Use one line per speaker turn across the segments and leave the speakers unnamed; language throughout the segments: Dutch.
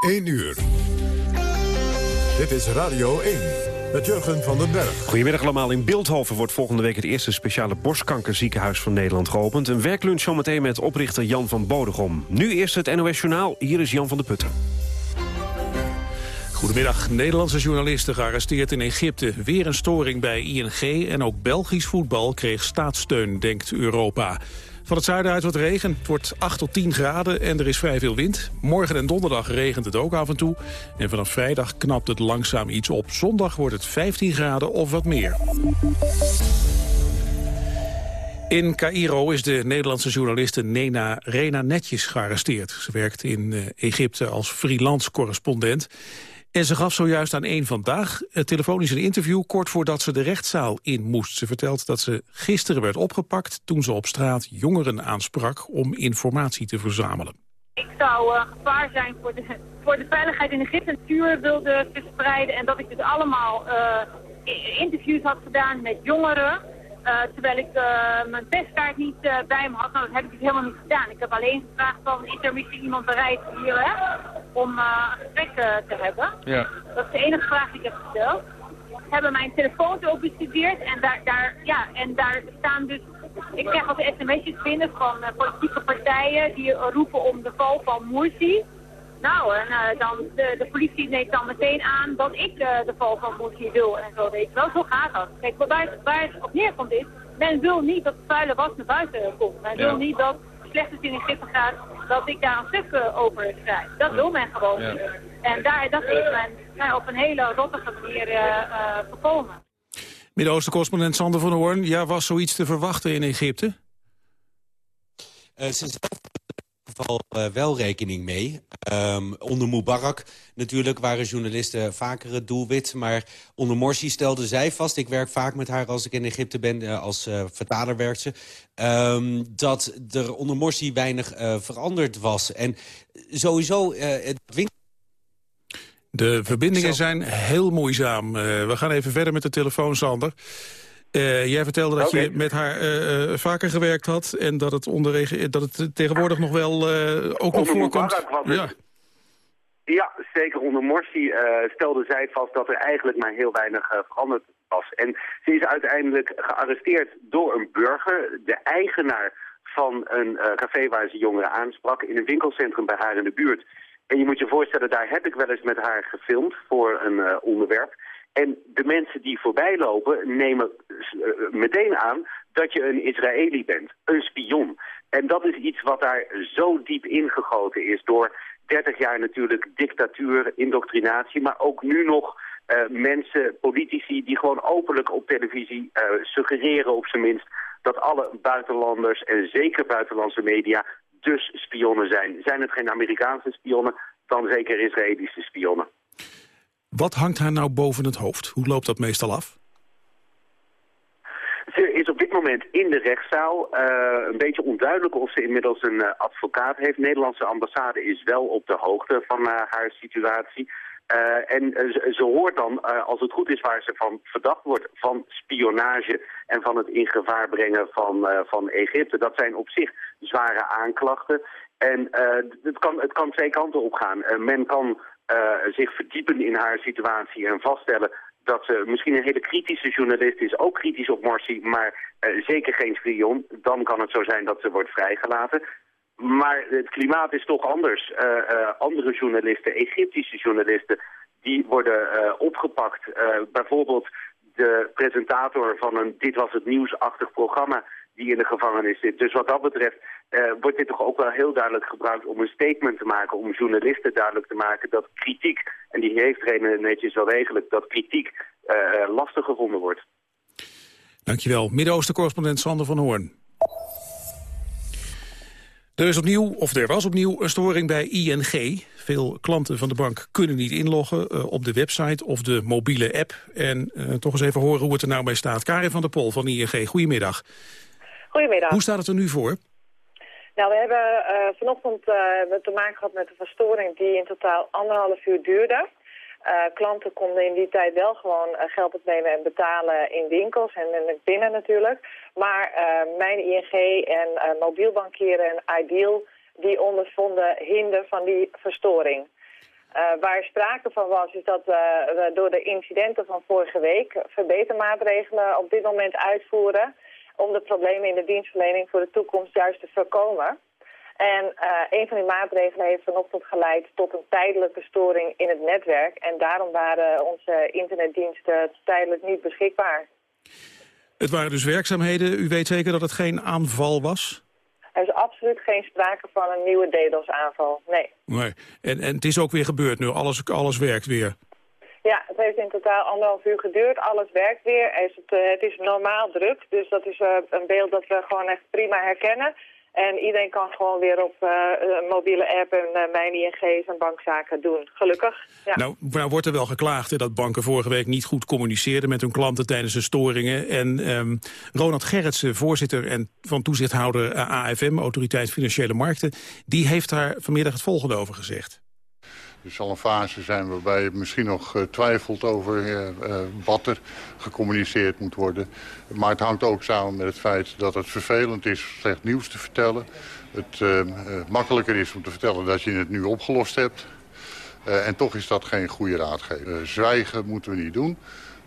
1 uur. Dit is Radio 1 met Jurgen van den Berg.
Goedemiddag allemaal. In Beeldhoven wordt volgende week het eerste speciale borstkankerziekenhuis van Nederland geopend. Een werklunch zometeen met oprichter Jan van Bodegom. Nu eerst het NOS Journaal. Hier is Jan van der Putten.
Goedemiddag. Nederlandse journalisten gearresteerd in Egypte. Weer een storing bij ING en ook Belgisch voetbal kreeg staatssteun, denkt Europa. Van het zuiden uit wat regen. Het wordt 8 tot 10 graden en er is vrij veel wind. Morgen en donderdag regent het ook af en toe. En vanaf vrijdag knapt het langzaam iets op. Zondag wordt het 15 graden of wat meer. In Cairo is de Nederlandse journaliste Nena Rena Netjes gearresteerd. Ze werkt in eh, Egypte als freelance correspondent. En ze gaf zojuist aan één vandaag telefonisch een interview... kort voordat ze de rechtszaal in moest. Ze vertelt dat ze gisteren werd opgepakt... toen ze op straat jongeren aansprak om informatie te verzamelen.
Ik zou uh, gevaar zijn voor de, voor de veiligheid in Egypte. Vuur wilde verspreiden en dat ik dus allemaal uh, interviews had gedaan met jongeren... Uh, terwijl ik uh, mijn testkaart niet uh, bij me had, nou, dat heb ik dus helemaal niet gedaan. Ik heb alleen gevraagd van, is er misschien iemand bereid hier hè, om een gesprek te hebben? Ja. Dat is de enige vraag die ik heb gesteld. Ze hebben mijn telefoon ook bestudeerd en daar, daar, ja, en daar staan dus... Ik krijg ook sms'jes binnen van politieke partijen die roepen om de val van Morsi. Nou, en uh, dan de, de, politie neemt dan meteen aan dat ik uh, de val van Morsi wil en zo, weet je wel. Zo gaat dat. Kijk, waar, waar het op neerkomt is, men wil niet dat het vuile was naar buiten komt. Men wil niet dat slecht in Egypte gaat, dat ik daar een stuk uh, over schrijf. Dat wil men gewoon niet. En daar, dat heeft men nou, op een hele rottige manier voorkomen.
Midden-Oosten-correspondent Sander van Hoorn, ja, was zoiets te verwachten in Egypte?
sinds geval uh, wel rekening mee. Um, onder Mubarak natuurlijk waren journalisten vaker het doelwit. Maar onder Morsi stelde zij vast... ik werk vaak met haar als ik in Egypte ben, uh, als uh, vertaler werkt ze... Um, dat er onder Morsi weinig veranderd was. En sowieso... het
de verbindingen zijn heel moeizaam. we gaan even verder met de telefoon, Sander. Uh, jij vertelde dat je met haar uh, vaker gewerkt had... en dat het, onder, dat het tegenwoordig nog wel uh, ook nog voorkomt.
Ja. ja, zeker onder Morsi stelde zij vast dat er eigenlijk maar heel weinig veranderd was. En ze is uiteindelijk gearresteerd door een burger, de eigenaar van een café waar ze jongeren aansprak... in een winkelcentrum bij haar in de buurt. En je moet je voorstellen, daar heb ik wel eens met haar gefilmd voor een onderwerp... En de mensen die voorbij lopen nemen eh, meteen aan dat je een Israëli bent, een spion. En dat is iets wat daar zo diep ingegoten is door 30 jaar natuurlijk dictatuur, indoctrinatie, maar ook nu nog uh, mensen, politici die gewoon openlijk op televisie uh, suggereren op zijn minst dat alle buitenlanders en zeker buitenlandse media dus spionnen zijn. Zijn het geen Amerikaanse spionnen, dan zeker Israëlische spionnen.
Wat hangt haar nou boven het hoofd? Hoe loopt dat meestal af?
Ze is op dit moment in de rechtszaal. Uh, een beetje onduidelijk of ze inmiddels een uh, advocaat heeft. De Nederlandse ambassade is wel op de hoogte van uh, haar situatie. en ze, ze, hoort dan, als het goed is waar ze van verdacht wordt, van spionage en van het in gevaar brengen van, van Egypte. Dat zijn op zich zware aanklachten. En het, kan, het kan twee kanten op gaan. men kan uh, zich verdiepen in haar situatie en vaststellen dat ze misschien een hele kritische journalist is, ook kritisch op Morsi, maar zeker geen spion. Dan kan het zo zijn dat ze wordt vrijgelaten. Maar het klimaat is toch anders. Andere journalisten, Egyptische journalisten, die worden opgepakt. bijvoorbeeld de presentator van een Dit Was Het Nieuwsachtig programma die in de gevangenis zit. Dus wat dat betreft uh, wordt dit toch ook wel heel duidelijk gebruikt om een statement te maken, om journalisten duidelijk te maken dat kritiek, en die heeft Rene netjes wel degelijk, dat kritiek uh, lastig gevonden wordt.
Dankjewel. Midden-Oosten-correspondent Sander van Hoorn. Er is opnieuw, of er was opnieuw, een storing bij ING. Veel klanten van de bank kunnen niet inloggen uh, op de website of de mobiele app. En uh, toch eens even horen hoe het er nou bij staat. Karin van der Pol van ING, goedemiddag.
Goedemiddag.
Hoe staat het er nu voor?
Nou, we hebben uh, vanochtend uh, te maken gehad met een verstoring die in totaal anderhalf uur duurde. Uh, klanten konden in die tijd wel gewoon geld opnemen en betalen in winkels en, en binnen natuurlijk. Maar mijn ING en mobielbankieren en Ideal, die ondervonden hinder van die verstoring. waar sprake van was, is dat we door de incidenten van vorige week verbetermaatregelen op dit moment uitvoeren om de problemen in de dienstverlening voor de toekomst juist te voorkomen. En uh, een van die maatregelen heeft vanochtend geleid tot een tijdelijke storing in het netwerk. En daarom waren onze internetdiensten tijdelijk niet beschikbaar.
Het waren dus werkzaamheden. U weet zeker dat het geen aanval was?
Er is absoluut geen sprake van een nieuwe DDoS-aanval, nee.
nee. En, en het is ook weer gebeurd nu, alles, alles werkt weer?
Ja, het heeft in totaal anderhalf uur geduurd. Alles werkt weer. Het, uh, het is normaal druk, dus dat is uh, een beeld dat we gewoon echt prima herkennen. En iedereen kan gewoon weer op uh, een mobiele app en uh, mijn ING zijn bankzaken doen. Gelukkig. Ja.
Nou, nou wordt er wel geklaagd hè, dat banken vorige week niet goed communiceerden met hun klanten tijdens de storingen. En um, Ronald Gerritsen, voorzitter en van toezichthouder AFM, Autoriteit Financiële Markten, die heeft daar vanmiddag het volgende over gezegd.
Er zal een fase zijn waarbij je misschien nog uh, twijfelt over uh, uh, wat er gecommuniceerd moet worden. Maar het hangt ook samen met het feit dat het vervelend is slecht nieuws te vertellen. Het makkelijker is om te vertellen dat je het nu opgelost hebt. en toch is dat geen goede raadgever. zwijgen moeten we niet doen.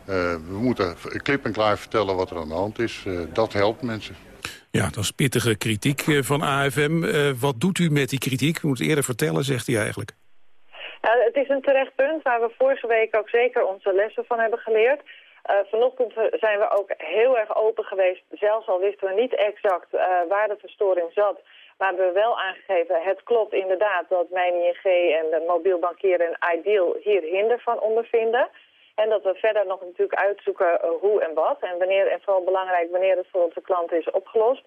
we moeten klip en klaar vertellen wat er aan de hand is. dat helpt mensen.
Ja, dat is pittige kritiek van AFM. wat doet u met die kritiek? U moet eerder vertellen, zegt hij eigenlijk.
Nou, het is een terecht punt waar we vorige week ook zeker onze lessen van hebben geleerd. Uh, vanochtend zijn we ook heel erg open geweest, zelfs al wisten we niet exact uh, waar de verstoring zat. Maar hebben we wel aangegeven, het klopt inderdaad dat mijn ING en de mobiel bankieren en Ideal hier hinder van ondervinden. En dat we verder nog natuurlijk uitzoeken hoe en wat. En wanneer, en vooral belangrijk, wanneer het voor onze klanten is opgelost.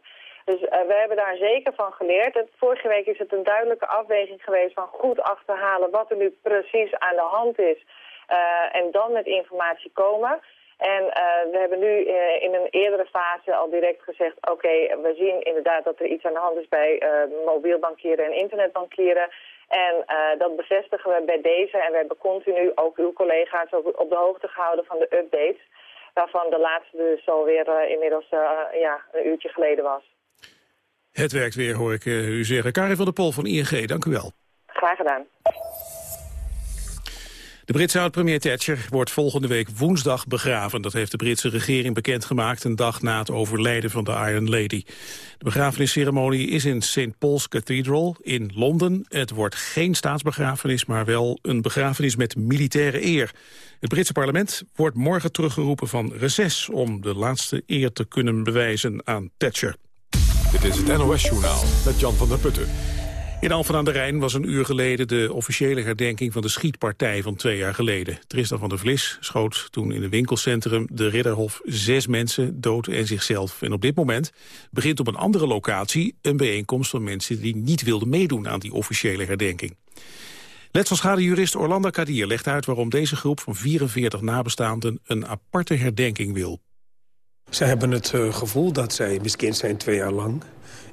Dus uh, we hebben daar zeker van geleerd. Het, vorige week is het een duidelijke afweging geweest van goed achterhalen wat er nu precies aan de hand is. Uh, en dan met informatie komen. En uh, we hebben nu in een eerdere fase al direct gezegd... oké, we zien inderdaad dat er iets aan de hand is bij mobiel bankieren en internetbankieren. En dat bevestigen we bij deze. En we hebben continu ook uw collega's op de hoogte gehouden van de updates. Waarvan de laatste dus alweer inmiddels ja, een uurtje geleden was.
Het werkt weer, hoor ik uh, u zeggen. Karin van der Pol van ING, dank u wel.
Graag gedaan.
De Britse oud-premier Thatcher wordt volgende week woensdag begraven. Dat heeft de Britse regering bekendgemaakt een dag na het overlijden van de Iron Lady. De begrafenisceremonie is in St. Paul's Cathedral in Londen. Het wordt geen staatsbegrafenis, maar wel een begrafenis met militaire eer. Het Britse parlement wordt morgen teruggeroepen van reces... om de laatste eer te kunnen bewijzen aan Thatcher.
Dit is het NOS-journaal met Jan van der Putten.
In Alphen aan de Rijn was een uur geleden de officiële herdenking van de schietpartij van twee jaar geleden. Tristan van der Vlis schoot toen in het winkelcentrum de Ridderhof zes mensen dood en zichzelf. En op dit moment begint op een andere locatie een bijeenkomst van mensen die niet wilden meedoen aan die officiële herdenking. Letselschadejurist Orlando Kadir legt uit waarom deze groep van 44 nabestaanden een aparte herdenking wil.
Ze hebben het uh, gevoel dat zij miskind zijn twee jaar lang.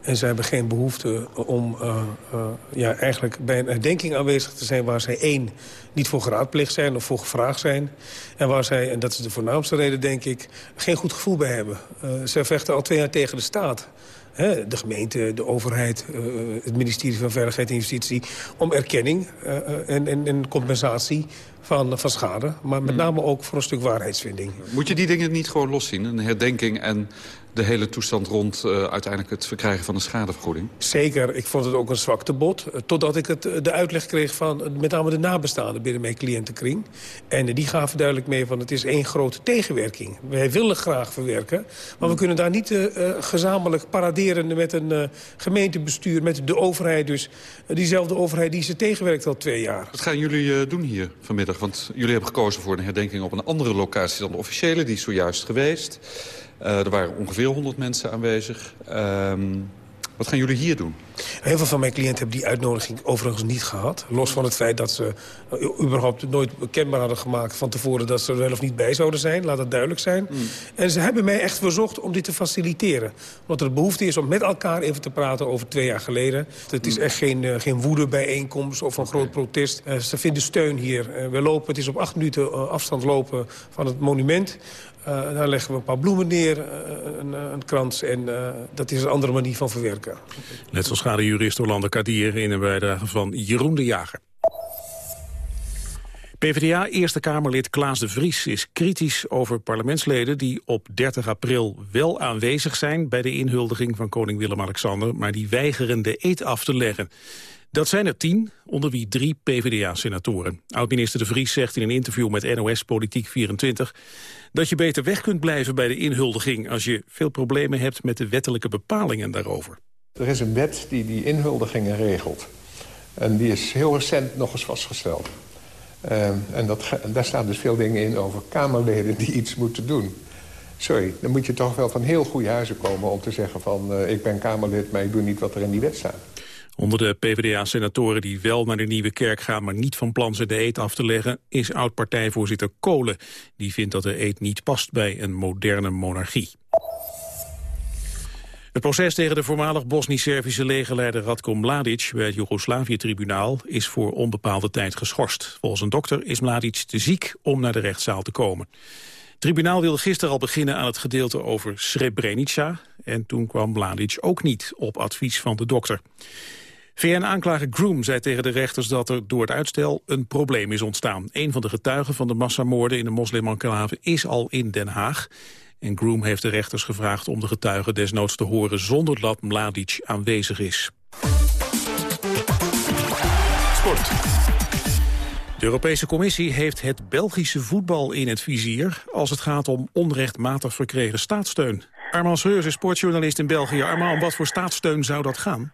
En ze hebben geen behoefte om uh, uh, ja, eigenlijk bij een herdenking aanwezig te zijn... waar zij één, niet voor geraadplicht zijn of voor gevraagd zijn. En waar zij, en dat is de voornaamste reden denk ik, geen goed gevoel bij hebben. ze vechten al twee jaar tegen de staat de gemeente, de overheid, eh, het ministerie van Veiligheid en Justitie... om erkenning eh, eh, en, en, en, compensatie van, van schade. Maar met hmm. name ook voor een stuk waarheidsvinding.
Moet je die dingen niet gewoon loszien? Een herdenking en de hele toestand rond uh, uiteindelijk het verkrijgen van een schadevergoeding?
Zeker, ik vond het ook een zwaktebod. Uh, totdat ik het, de uitleg kreeg van met name de nabestaanden binnen mijn cliëntenkring. En die gaven duidelijk mee van het is één grote tegenwerking. Wij willen graag verwerken, maar we kunnen daar niet gezamenlijk paraderen met een gemeentebestuur, met de overheid dus. diezelfde overheid die ze tegenwerkt al twee jaar.
Wat gaan jullie doen hier vanmiddag? Want jullie hebben gekozen voor een herdenking op een andere locatie dan de officiële. Die is zojuist geweest. Uh, er waren ongeveer 100 mensen aanwezig. Uh, wat gaan jullie hier doen?
Heel veel van mijn cliënten hebben die uitnodiging overigens niet gehad. Los van het feit dat ze uh, überhaupt nooit kenbaar hadden gemaakt... van tevoren dat ze er wel of niet bij zouden zijn. Laat dat duidelijk zijn. Mm. En ze hebben mij echt verzocht om dit te faciliteren. Omdat er behoefte is om met elkaar even te praten over twee jaar geleden. Het is mm. echt geen, uh, geen woedebijeenkomst of een groot protest. Ze vinden steun hier. we lopen, het is op acht minuten afstand lopen van het monument. Uh, daar leggen we een paar bloemen neer, uh, een, een, krans. En uh, dat is een andere manier van verwerken.
Net zoals jurist Orlando Kadir in een bijdrage van Jeroen de Jager. PvdA Eerste Kamerlid Klaas de Vries is kritisch over parlementsleden die op 30 april wel aanwezig zijn bij de inhuldiging van koning Willem-Alexander, maar die weigeren de eed af te leggen. Dat zijn er tien, onder wie drie PvdA-senatoren. Oud-minister De Vries zegt in een interview met NOS Politiek 24... dat je beter weg kunt blijven bij de inhuldiging... als je veel problemen hebt met de wettelijke bepalingen daarover.
Er is een wet die die inhuldigingen regelt. En die is heel recent nog eens vastgesteld. Uh, en dat, daar staan dus veel dingen in over Kamerleden die iets moeten doen. Sorry, dan moet je toch wel van heel goede huizen komen om te zeggen van... Uh, ik ben Kamerlid, maar ik doe niet wat er in die wet staat.
Onder de PvdA-senatoren die wel naar de Nieuwe Kerk gaan... maar niet van plan zijn de eet af te leggen... is oud-partijvoorzitter Kolen. Die vindt dat de eet niet past bij een moderne monarchie. Het proces tegen de voormalig Bosnisch-Servische legerleider Radko Mladic bij het Joegoslavië-tribunaal is voor onbepaalde tijd geschorst. Volgens een dokter is Mladic te ziek om naar de rechtszaal te komen. Het tribunaal wilde gisteren al beginnen aan het gedeelte over Srebrenica en toen kwam Mladic ook niet op advies van de dokter. VN-aanklager Groom zei tegen de rechters dat er door het uitstel een probleem is ontstaan. Een van de getuigen van de massamoorden in de moslim is al in Den Haag. En Groom heeft de rechters gevraagd om de getuigen desnoods te horen zonder dat Mladic aanwezig is. Sport. De Europese Commissie heeft het Belgische voetbal in het vizier... als het gaat om onrechtmatig verkregen staatssteun. Armand Seurs is sportjournalist in België. Armand, om wat voor staatssteun zou dat gaan?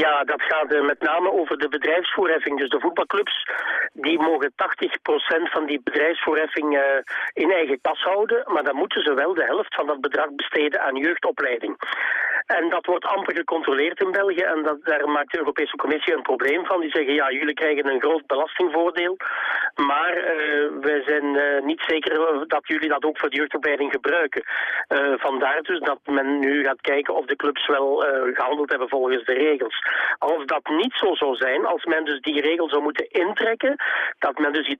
Ja, dat gaat uh, met name over de bedrijfsvoorheffing. Dus de voetbalclubs die mogen 80% van die bedrijfsvoorheffing uh, in eigen kas houden. Maar dan moeten ze wel de helft van dat bedrag besteden aan jeugdopleiding. En dat wordt amper gecontroleerd in België. En dat, daar maakt de Europese Commissie een probleem van. Die zeggen, ja, jullie krijgen een groot belastingvoordeel. Maar uh, wij zijn niet zeker dat jullie dat ook voor de jeugdopleiding gebruiken. Vandaar dus dat men nu gaat kijken of de clubs wel gehandeld hebben volgens de regels. Als dat niet zo zou zijn, als men dus die regel zou moeten intrekken, dat men dus die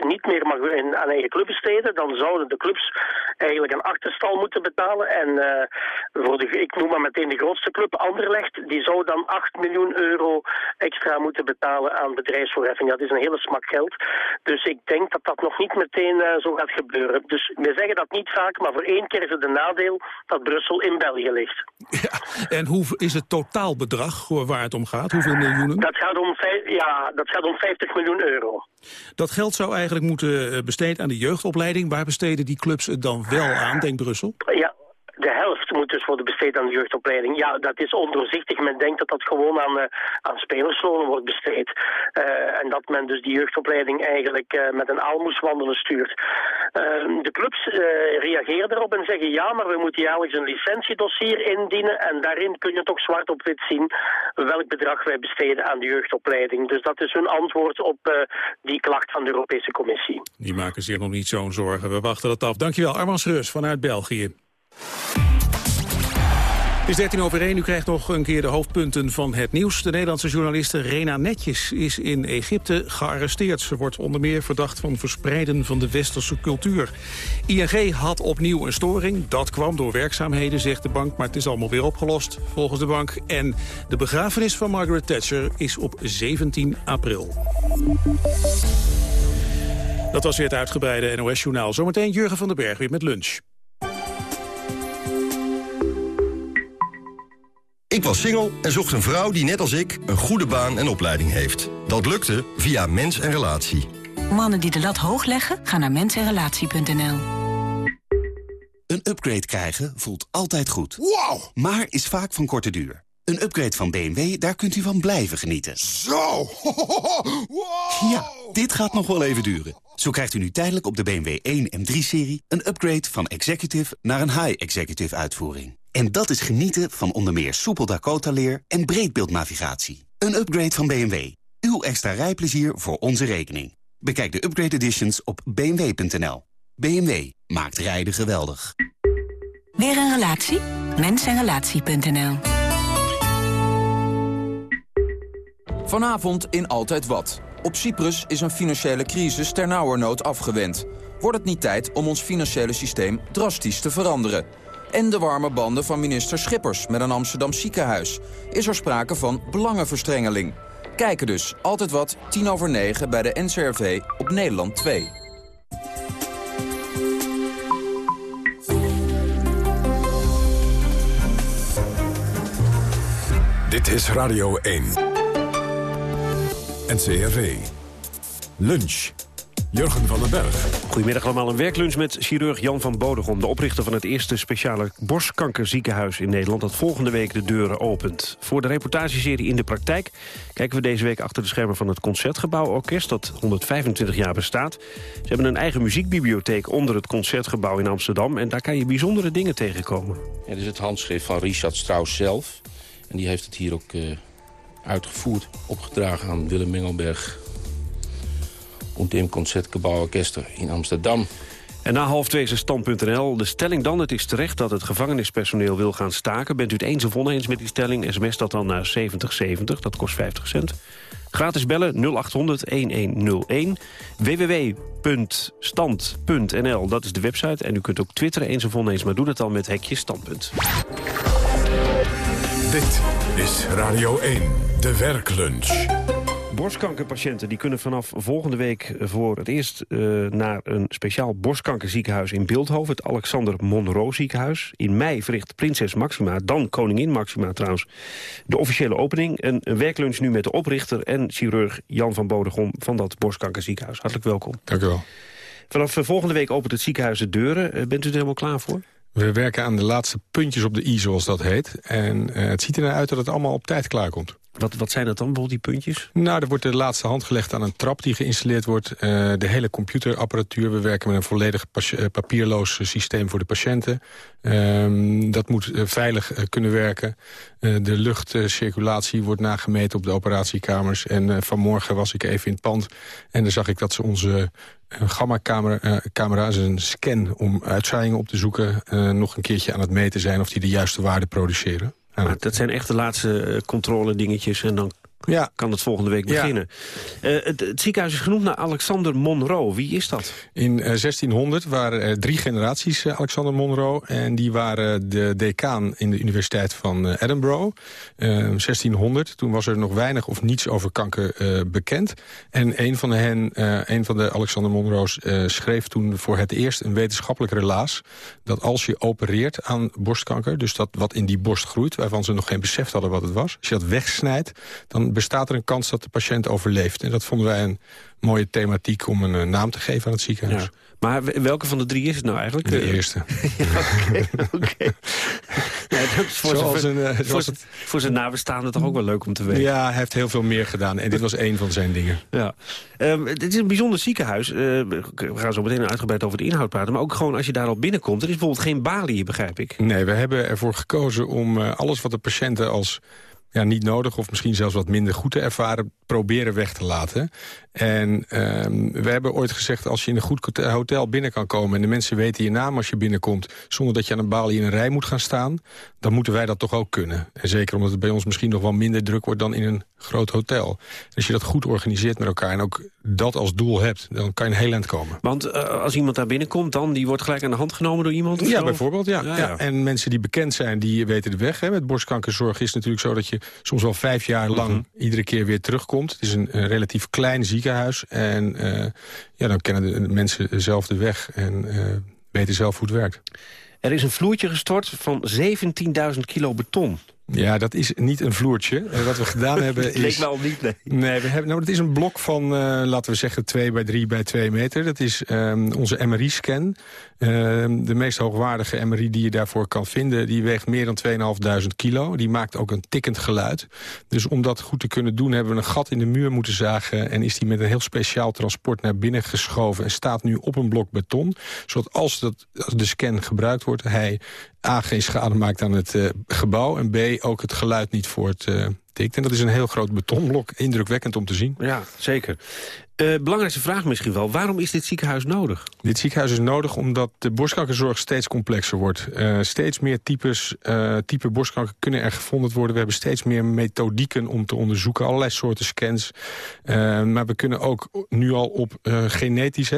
80% niet meer mag in, aan eigen club besteden, dan zouden de clubs eigenlijk een achterstal moeten betalen. En voor de, ik noem maar meteen de grootste club, Anderlecht, die zou dan 8 miljoen euro extra moeten betalen aan bedrijfsvoorheffing. Dat is een hele smak geld. Dus ik denk dat dat nog niet meteen uh, zo gaat gebeuren. Dus we zeggen dat niet vaak, maar voor één keer is het een nadeel dat Brussel in België ligt.
Ja, en hoe is het totaalbedrag waar het om gaat? Hoeveel miljoenen?
Dat gaat om, ja, dat gaat om 50 miljoen euro.
Dat geld zou eigenlijk moeten eh, besteed aan de jeugdopleiding. Waar besteden die clubs het dan wel aan, denkt Brussel?
Ja, de helft moet dus worden besteed aan de jeugdopleiding. Ja, dat is ondoorzichtig. Men denkt dat dat gewoon aan, uh, aan spelerslonen wordt besteed. Uh, en dat men dus die jeugdopleiding eigenlijk uh, met een aalmoeswandelen stuurt. de clubs reageren daarop en zeggen ja, maar we moeten jaarlijks een licentiedossier indienen. En daarin kun je toch zwart op wit zien welk bedrag wij besteden aan de jeugdopleiding. Dus dat is hun antwoord op die klacht van de Europese Commissie.
Die maken zich nog niet zo'n zorgen. We wachten dat af. Dankjewel, Armand Schreurs vanuit België. Het is 13 over 1. U krijgt nog een keer de hoofdpunten van het nieuws. De Nederlandse journaliste Rena Netjes is in Egypte gearresteerd. Ze wordt onder meer verdacht van verspreiden van de westerse cultuur. ING had opnieuw een storing. Dat kwam door werkzaamheden, zegt de bank. Maar het is allemaal weer opgelost, volgens de bank. En de begrafenis van Margaret Thatcher is op 17 april. Dat was weer het uitgebreide NOS-journaal. Zometeen Jurgen van den Berg weer met lunch.
Ik was single en zocht een vrouw die net als ik een goede baan en opleiding heeft. Dat lukte via Mens en Relatie.
Mannen die de lat hoog leggen, gaan naar mensenrelatie.nl.
Een upgrade krijgen voelt altijd goed.
Wow!
Maar is vaak van korte duur. Een upgrade van BMW, daar kunt u van blijven genieten.
Zo!
Wow! Ja, dit gaat nog wel even duren. Zo krijgt u nu tijdelijk op de BMW 1 en 3-serie... een upgrade van executive naar een high-executive uitvoering. En dat is genieten van onder meer soepel Dakota-leer en breedbeeldnavigatie. Een upgrade van BMW. Uw extra rijplezier voor onze rekening. Bekijk de upgrade editions op bmw.nl. BMW maakt rijden geweldig.
Weer een relatie? Mensenrelatie.nl
Vanavond in Altijd Wat. Op Cyprus is een financiële crisis ternauwernood afgewend. Wordt het niet tijd om ons financiële systeem drastisch te veranderen? En de warme banden van minister Schippers met een Amsterdam ziekenhuis. Is er sprake van belangenverstrengeling? Kijken dus, altijd wat, tien over negen bij de NCRV op Nederland 2.
Dit is Radio 1. NCRV. Lunch. Jurgen van den Berg.
Goedemiddag allemaal. Een werklunch met chirurg Jan van Bodegom... de oprichter van het eerste speciale borstkankerziekenhuis in Nederland... dat volgende week de deuren opent. Voor de reportageserie In de Praktijk... kijken we deze week achter de schermen van het Concertgebouworkest... dat 125 jaar bestaat. Ze hebben een eigen muziekbibliotheek onder het Concertgebouw in Amsterdam... en daar kan je bijzondere dingen tegenkomen.
Ja, dit is het handschrift van Richard Strauss zelf. En die heeft het hier ook uh, uitgevoerd, opgedragen aan Willem Mengelberg... und dem Concertgebouworchester in Amsterdam.
En na half twee is stand.nl. De stelling dan, het is terecht dat het gevangenispersoneel wil gaan staken. Bent u het eens of oneens met die stelling? SMS dat dan naar 7070, dat kost 50 cent. Gratis bellen 0800-1101. www.stand.nl, dat is de website. En u kunt ook twitteren eens of oneens, maar doe dat dan met hekje standpunt.
Dit is Radio 1, de werklunch.
Borstkankerpatiënten die kunnen vanaf volgende week voor het eerst uh, naar een speciaal borstkankerziekenhuis in Beeldhoven, het Alexander Monroe ziekenhuis. In mei verricht prinses Maxima, dan koningin Maxima trouwens, de officiële opening. Een, een werklunch nu met de oprichter en chirurg Jan van Bodegom van dat borstkankerziekenhuis. Hartelijk welkom.
Dank u wel.
Vanaf volgende week opent het ziekenhuis de deuren. Uh, bent u er helemaal klaar voor?
We werken aan de laatste puntjes op de i, zoals dat heet. En uh, het ziet er naar uit dat het allemaal op tijd klaar komt.
Wat, wat zijn dat dan, bijvoorbeeld die puntjes?
Nou, er wordt de laatste hand gelegd aan een trap die geïnstalleerd wordt. Uh, de hele computerapparatuur. We werken met een volledig papierloos systeem voor de patiënten. Uh, dat moet uh, veilig kunnen werken. de luchtcirculatie wordt nagemeten op de operatiekamers. En vanmorgen was ik even in het pand. En dan zag ik dat ze onze gamma-camera, is een scan om uitzaaiingen op te zoeken... nog een keertje aan het meten zijn of die de juiste waarde produceren.
Maar dat zijn echt de laatste uh, controle dingetjes en dan ja. kan het volgende week beginnen. Ja. Uh, het, het, ziekenhuis is genoemd naar Alexander Monroe. Wie is dat?
In uh, 1600 waren er drie generaties uh, Alexander Monroe. En die waren de decaan in de Universiteit van Edinburgh. 1600, toen was er nog weinig of niets over kanker bekend. En een van de hen, een van de Alexander Monroe's, schreef toen voor het eerst een wetenschappelijk relaas. Dat als je opereert aan borstkanker, dus dat wat in die borst groeit... waarvan ze nog geen besef hadden wat het was. Als je dat wegsnijdt, dan bestaat er een kans dat de patiënt overleeft. En dat vonden wij een mooie thematiek om een uh, naam te geven aan het ziekenhuis. Ja.
Maar welke van de drie is het nou eigenlijk?
De uh, eerste.
Oké, ja, voor, Zoals zijn, voor, het... voor zijn nabestaanden toch ook wel leuk om te weten.
Ja, hij heeft heel veel meer gedaan. En dit was één van zijn dingen.
Ja. Um, dit is een bijzonder ziekenhuis. we gaan zo meteen uitgebreid over de inhoud praten. Maar ook gewoon als je daar al binnenkomt. Er is bijvoorbeeld geen balie, begrijp ik.
Nee, we hebben ervoor gekozen om alles wat de patiënten als ja, niet nodig of misschien zelfs wat minder goed te ervaren... proberen weg te laten. En um, we hebben ooit gezegd, als je in een goed hotel binnen kan komen... en de mensen weten je naam als je binnenkomt... zonder dat je aan een balie in een rij moet gaan staan... dan moeten wij dat toch ook kunnen. En zeker omdat het bij ons misschien nog wel minder druk wordt... dan in een groot hotel. als je dat goed organiseert met elkaar en ook dat als doel hebt... dan kan je een heel eind komen.
Want uh, als iemand daar binnenkomt, dan die wordt gelijk aan de hand genomen door iemand?
Ja, bijvoorbeeld, ja. Ja, ja. En mensen die bekend zijn, die weten de weg. Hè. Met borstkankerzorg is het natuurlijk zo dat je soms wel vijf jaar lang... Mm -hmm. iedere keer weer terugkomt. Het is een, een relatief klein En uh, ja, dan kennen de mensen zelf de weg en uh, weten zelf hoe het werkt.
Er is een vloertje gestort van 17.000 kilo beton.
Ja, dat is niet een vloertje. Uh, wat we gedaan hebben is...
leek wel niet, nee.
Nee, we hebben, nou, het is een blok van, uh, laten we zeggen, 2 bij 3 bij 2 meter. Dat is um, onze MRI-scan. Uh, de meest hoogwaardige MRI die je daarvoor kan vinden... die weegt meer dan 2.500 kilo. Die maakt ook een tikkend geluid. Dus om dat goed te kunnen doen... hebben we een gat in de muur moeten zagen... en is die met een heel speciaal transport naar binnen geschoven... en staat nu op een blok beton. Zodat als, dat, als de scan gebruikt wordt... hij A, geen schade maakt aan het uh, gebouw... en B, ook het geluid niet voor het uh. En dat is een heel groot betonblok. Indrukwekkend om te zien.
Ja, zeker. Uh, belangrijkste vraag misschien wel, waarom is dit ziekenhuis nodig?
Dit ziekenhuis is nodig omdat de borstkankerzorg steeds complexer wordt. Uh, steeds meer types, uh, type borstkanker kunnen er gevonden worden. We hebben steeds meer methodieken om te onderzoeken, allerlei soorten scans. maar we kunnen ook nu al op genetisch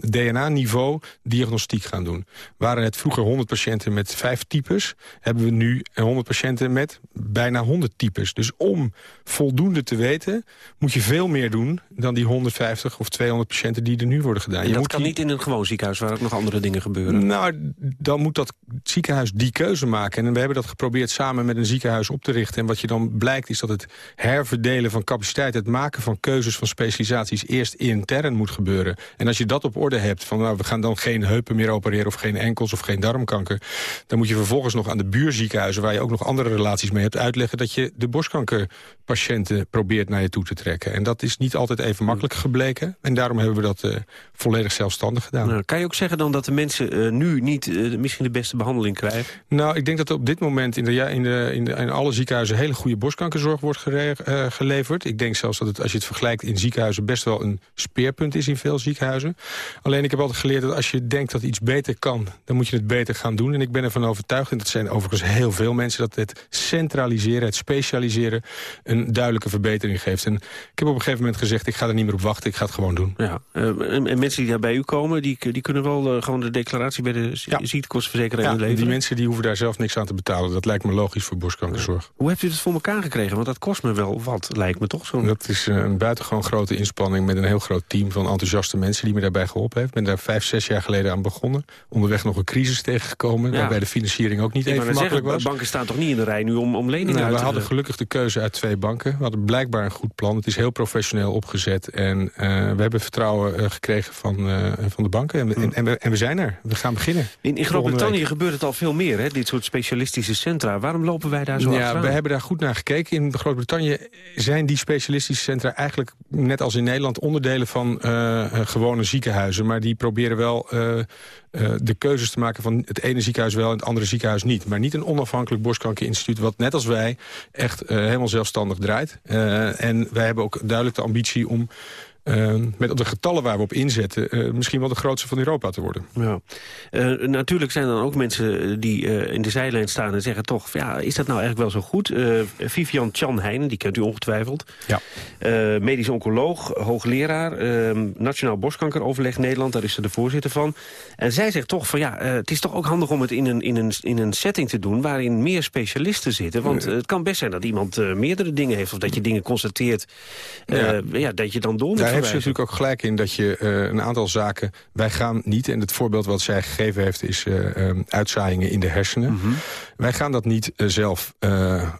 DNA-niveau diagnostiek gaan doen. Waren het vroeger 100 patiënten met vijf types, hebben we nu 100 patiënten met bijna 100 types. Dus om voldoende te weten, moet je veel meer doen dan die 150 of 200 patiënten die er nu worden gedaan.
En
je
dat
moet
kan niet in een gewoon ziekenhuis waar ook nog andere dingen gebeuren?
Nou, dan moet dat ziekenhuis die keuze maken. En we hebben dat geprobeerd samen met een ziekenhuis op te richten. En wat je dan blijkt is dat het herverdelen van capaciteit... het maken van keuzes van specialisaties eerst intern moet gebeuren. En als je dat op orde hebt, van nou, we gaan dan geen heupen meer opereren... of geen enkels of geen darmkanker... dan moet je vervolgens nog aan de buurziekenhuizen... waar je ook nog andere relaties mee hebt, uitleggen... dat je de borstkankerpatiënten probeert naar je toe te trekken. En dat is niet altijd even makkelijk gebleken. En daarom hebben we dat uh, volledig zelfstandig gedaan.
Nou, kan je ook zeggen dan dat de mensen uh, nu niet uh, misschien de beste behandeling krijgen?
Nou, ik denk dat er op dit moment in, de, in, de, in, de, in alle ziekenhuizen... hele goede borstkankerzorg wordt geleverd. Ik denk zelfs dat het, als je het vergelijkt in ziekenhuizen... best wel een speerpunt is in veel ziekenhuizen. Alleen ik heb altijd geleerd dat als je denkt dat iets beter kan... dan moet je het beter gaan doen. En ik ben ervan overtuigd, en dat zijn overigens heel veel mensen... dat het centraliseren, het specialiseren... een duidelijke verbetering geeft. En ik heb op een gegeven moment gezegd... ik ga er niet meer op wachten, ik ga het gewoon doen.
Ja, uh, en, en, mensen die daar bij u komen... die, die kunnen wel uh, gewoon de declaratie bij de ja. ziektekostenverzekeraar
ja,
inleveren?
die mensen die hoeven daar zelf niks aan te betalen. Dat lijkt me logisch voor borstkankerzorg. Ja.
Hoe hebt u het voor elkaar gekregen? Want dat kost me wel wat, lijkt me toch? Zo
dat is uh, een buitengewoon grote inspanning... met een heel groot team van enthousiaste mensen... die me daarbij geholpen heeft. Ik ben daar vijf, zes jaar geleden aan begonnen. Onderweg nog een crisis tegengekomen... waarbij de financiering ook niet even makkelijk
zeggen,
was.
Banken staan toch niet in de rij nu om, om leningen
nou,
uit
te We hadden gelukkig de keuze uit twee banken. We hadden blijkbaar een goed plan. Het is heel professioneel opgezet. En uh, we hebben vertrouwen uh, gekregen van, uh, van de banken. En, en, en, we, en, we, zijn er. We gaan beginnen.
In, in Groot-Brittannië gebeurt het al veel meer, hè? dit soort specialistische centra. Waarom lopen wij daar zo
ja,
achteraan?
We hebben daar goed naar gekeken. In Groot-Brittannië zijn die specialistische centra eigenlijk... net als in Nederland onderdelen van gewone ziekenhuizen. Maar die proberen wel uh, de keuzes te maken van het ene ziekenhuis wel en het andere ziekenhuis niet. Maar niet een onafhankelijk borstkankerinstituut wat net als wij echt uh, helemaal zelfstandig draait. Uh, en wij hebben ook duidelijk de ambitie om uh, met de getallen waar we op inzetten... Uh, misschien wel de grootste van Europa te worden.
Ja. Uh, natuurlijk zijn er dan ook mensen die in de zijlijn staan en zeggen toch... Ja, is dat nou eigenlijk wel zo goed? Vivian Chan Heijnen, die kent u ongetwijfeld.
Ja.
medisch oncoloog, hoogleraar, ehm, Nationaal Borstkankeroverleg Nederland. Daar is ze de voorzitter van. En zij zegt toch van ja, het is toch ook handig om het in een, in een, in een setting te doen... waarin meer specialisten zitten. Want het kan best zijn dat iemand meerdere dingen heeft... of dat je dingen constateert ja. ja dat je dan door moet
heeft ze natuurlijk ook gelijk in dat je uh, een aantal zaken... wij gaan niet, en het voorbeeld wat zij gegeven heeft... is uh, um, uitzaaiingen in de hersenen. Mm -hmm. Wij gaan dat niet uh, zelf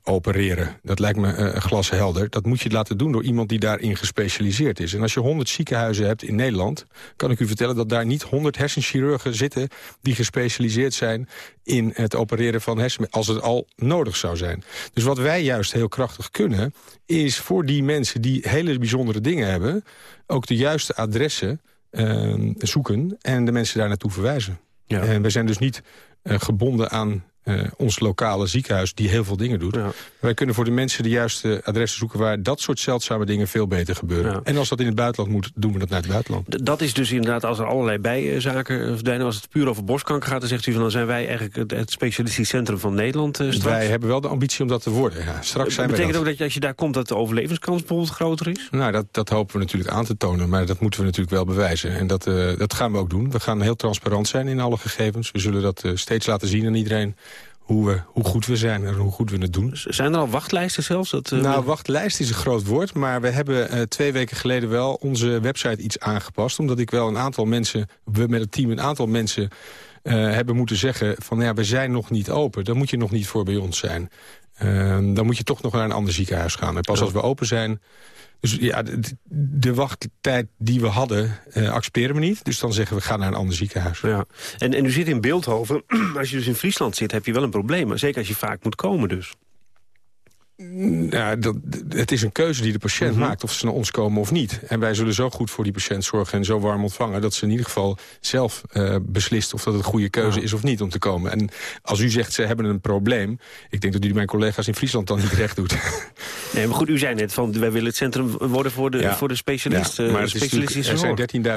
opereren. Dat lijkt me glashelder. Dat moet je laten doen door iemand die daarin gespecialiseerd is. En als je 100 ziekenhuizen hebt in Nederland... kan ik u vertellen dat daar niet 100 hersenchirurgen zitten... die gespecialiseerd zijn in het opereren van hersenen... als het al nodig zou zijn. Dus wat wij juist heel krachtig kunnen... is voor die mensen die hele bijzondere dingen hebben ook de juiste adressen uh, zoeken en de mensen daar naartoe verwijzen. Ja. En we zijn dus niet uh, gebonden aan uh, ons lokale ziekenhuis die heel veel dingen doet. Ja. Wij kunnen voor de mensen de juiste adressen zoeken... waar dat soort zeldzame dingen veel beter gebeuren. Ja. En als dat in het buitenland moet, doen we dat naar het buitenland.
D dat is dus inderdaad als er allerlei bijzaken verdwijnen... als het puur over borstkanker gaat, dan zegt u... van dan zijn wij eigenlijk het, specialistisch centrum van Nederland uh, straks.
Wij hebben wel de ambitie om dat te worden. Ja. Straks zijn
betekent
dat.
ook dat je, als je daar komt... dat de overlevingskans bijvoorbeeld groter is?
Nou, dat, dat hopen we natuurlijk aan te tonen. Maar dat moeten we natuurlijk wel bewijzen. En dat, uh, dat gaan we ook doen. We gaan heel transparant zijn in alle gegevens. We zullen dat steeds laten zien aan iedereen hoe, we, hoe goed we zijn en hoe goed we het doen.
Zijn er al wachtlijsten zelfs? Dat, uh,
nou, wachtlijst is een groot woord. Maar we hebben uh, twee weken geleden wel onze website iets aangepast. Omdat ik wel een aantal mensen, we met het team een aantal mensen... Uh, hebben moeten zeggen van ja, we zijn nog niet open. Daar moet je nog niet voor bij ons zijn. dan moet je toch nog naar een ander ziekenhuis gaan. En pas ja. als we open zijn... Dus ja, de, wachttijd die we hadden, uh, accepteren we niet. Dus dan zeggen we, ga naar een ander ziekenhuis.
Ja. En, en u zit in Beeldhoven. Als je dus in Friesland zit, heb je wel een probleem. Zeker als je vaak moet komen dus.
Nou, dat, het is een keuze die de patiënt
Mhm.
maakt of ze naar ons komen of niet. En wij zullen zo goed voor die patiënt zorgen en zo warm ontvangen... dat ze in ieder geval zelf eh, beslist of dat het een goede keuze is of niet om te komen. En als u zegt ze hebben een probleem... ik denk dat u mijn collega's in Friesland dan niet recht doet.
Nee, maar goed, u zei net van wij willen het centrum worden voor de,
Ja.
voor de specialist,
Ja,
eh,
is er zijn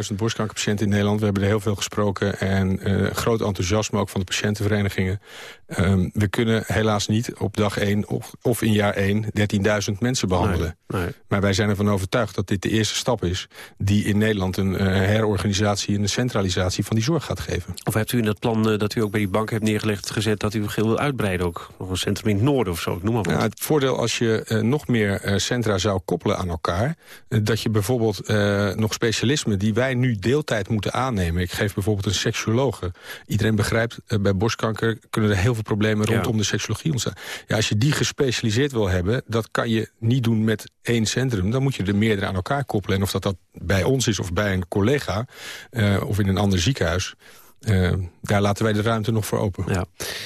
13.000 borstkankerpatiënten in Nederland. We hebben er heel veel gesproken. En eh, groot enthousiasme ook van de patiëntenverenigingen. Ehm, we kunnen helaas niet op dag 1 of, of in jaar 1 13.000 mensen behandelen.
Nee, nee.
Maar wij zijn ervan overtuigd dat dit de eerste stap is... die in Nederland een eh, herorganisatie en een centralisatie van die zorg gaat geven.
Of hebt u in dat plan eh, dat u ook bij die bank hebt neergelegd gezet... dat u heel wil uitbreiden ook? Nog een centrum in het noorden of zo, ik noem maar wat.
Ja, het voordeel als je eh, nog meer centra zou koppelen aan elkaar... dat je bijvoorbeeld nog specialismen die wij nu deeltijd moeten aannemen... ik geef bijvoorbeeld een seksuologe. Iedereen begrijpt, bij borstkanker kunnen er heel veel problemen
Ja.
rondom de seksologie ontstaan. Ja, als je die gespecialiseerd wil hebben, dat kan je niet doen met één centrum. Dan moet je er meerdere aan elkaar koppelen. En of dat, dat bij ons is of bij een collega eh, of in een ander ziekenhuis... eh, daar laten wij de ruimte nog voor open.
Ja.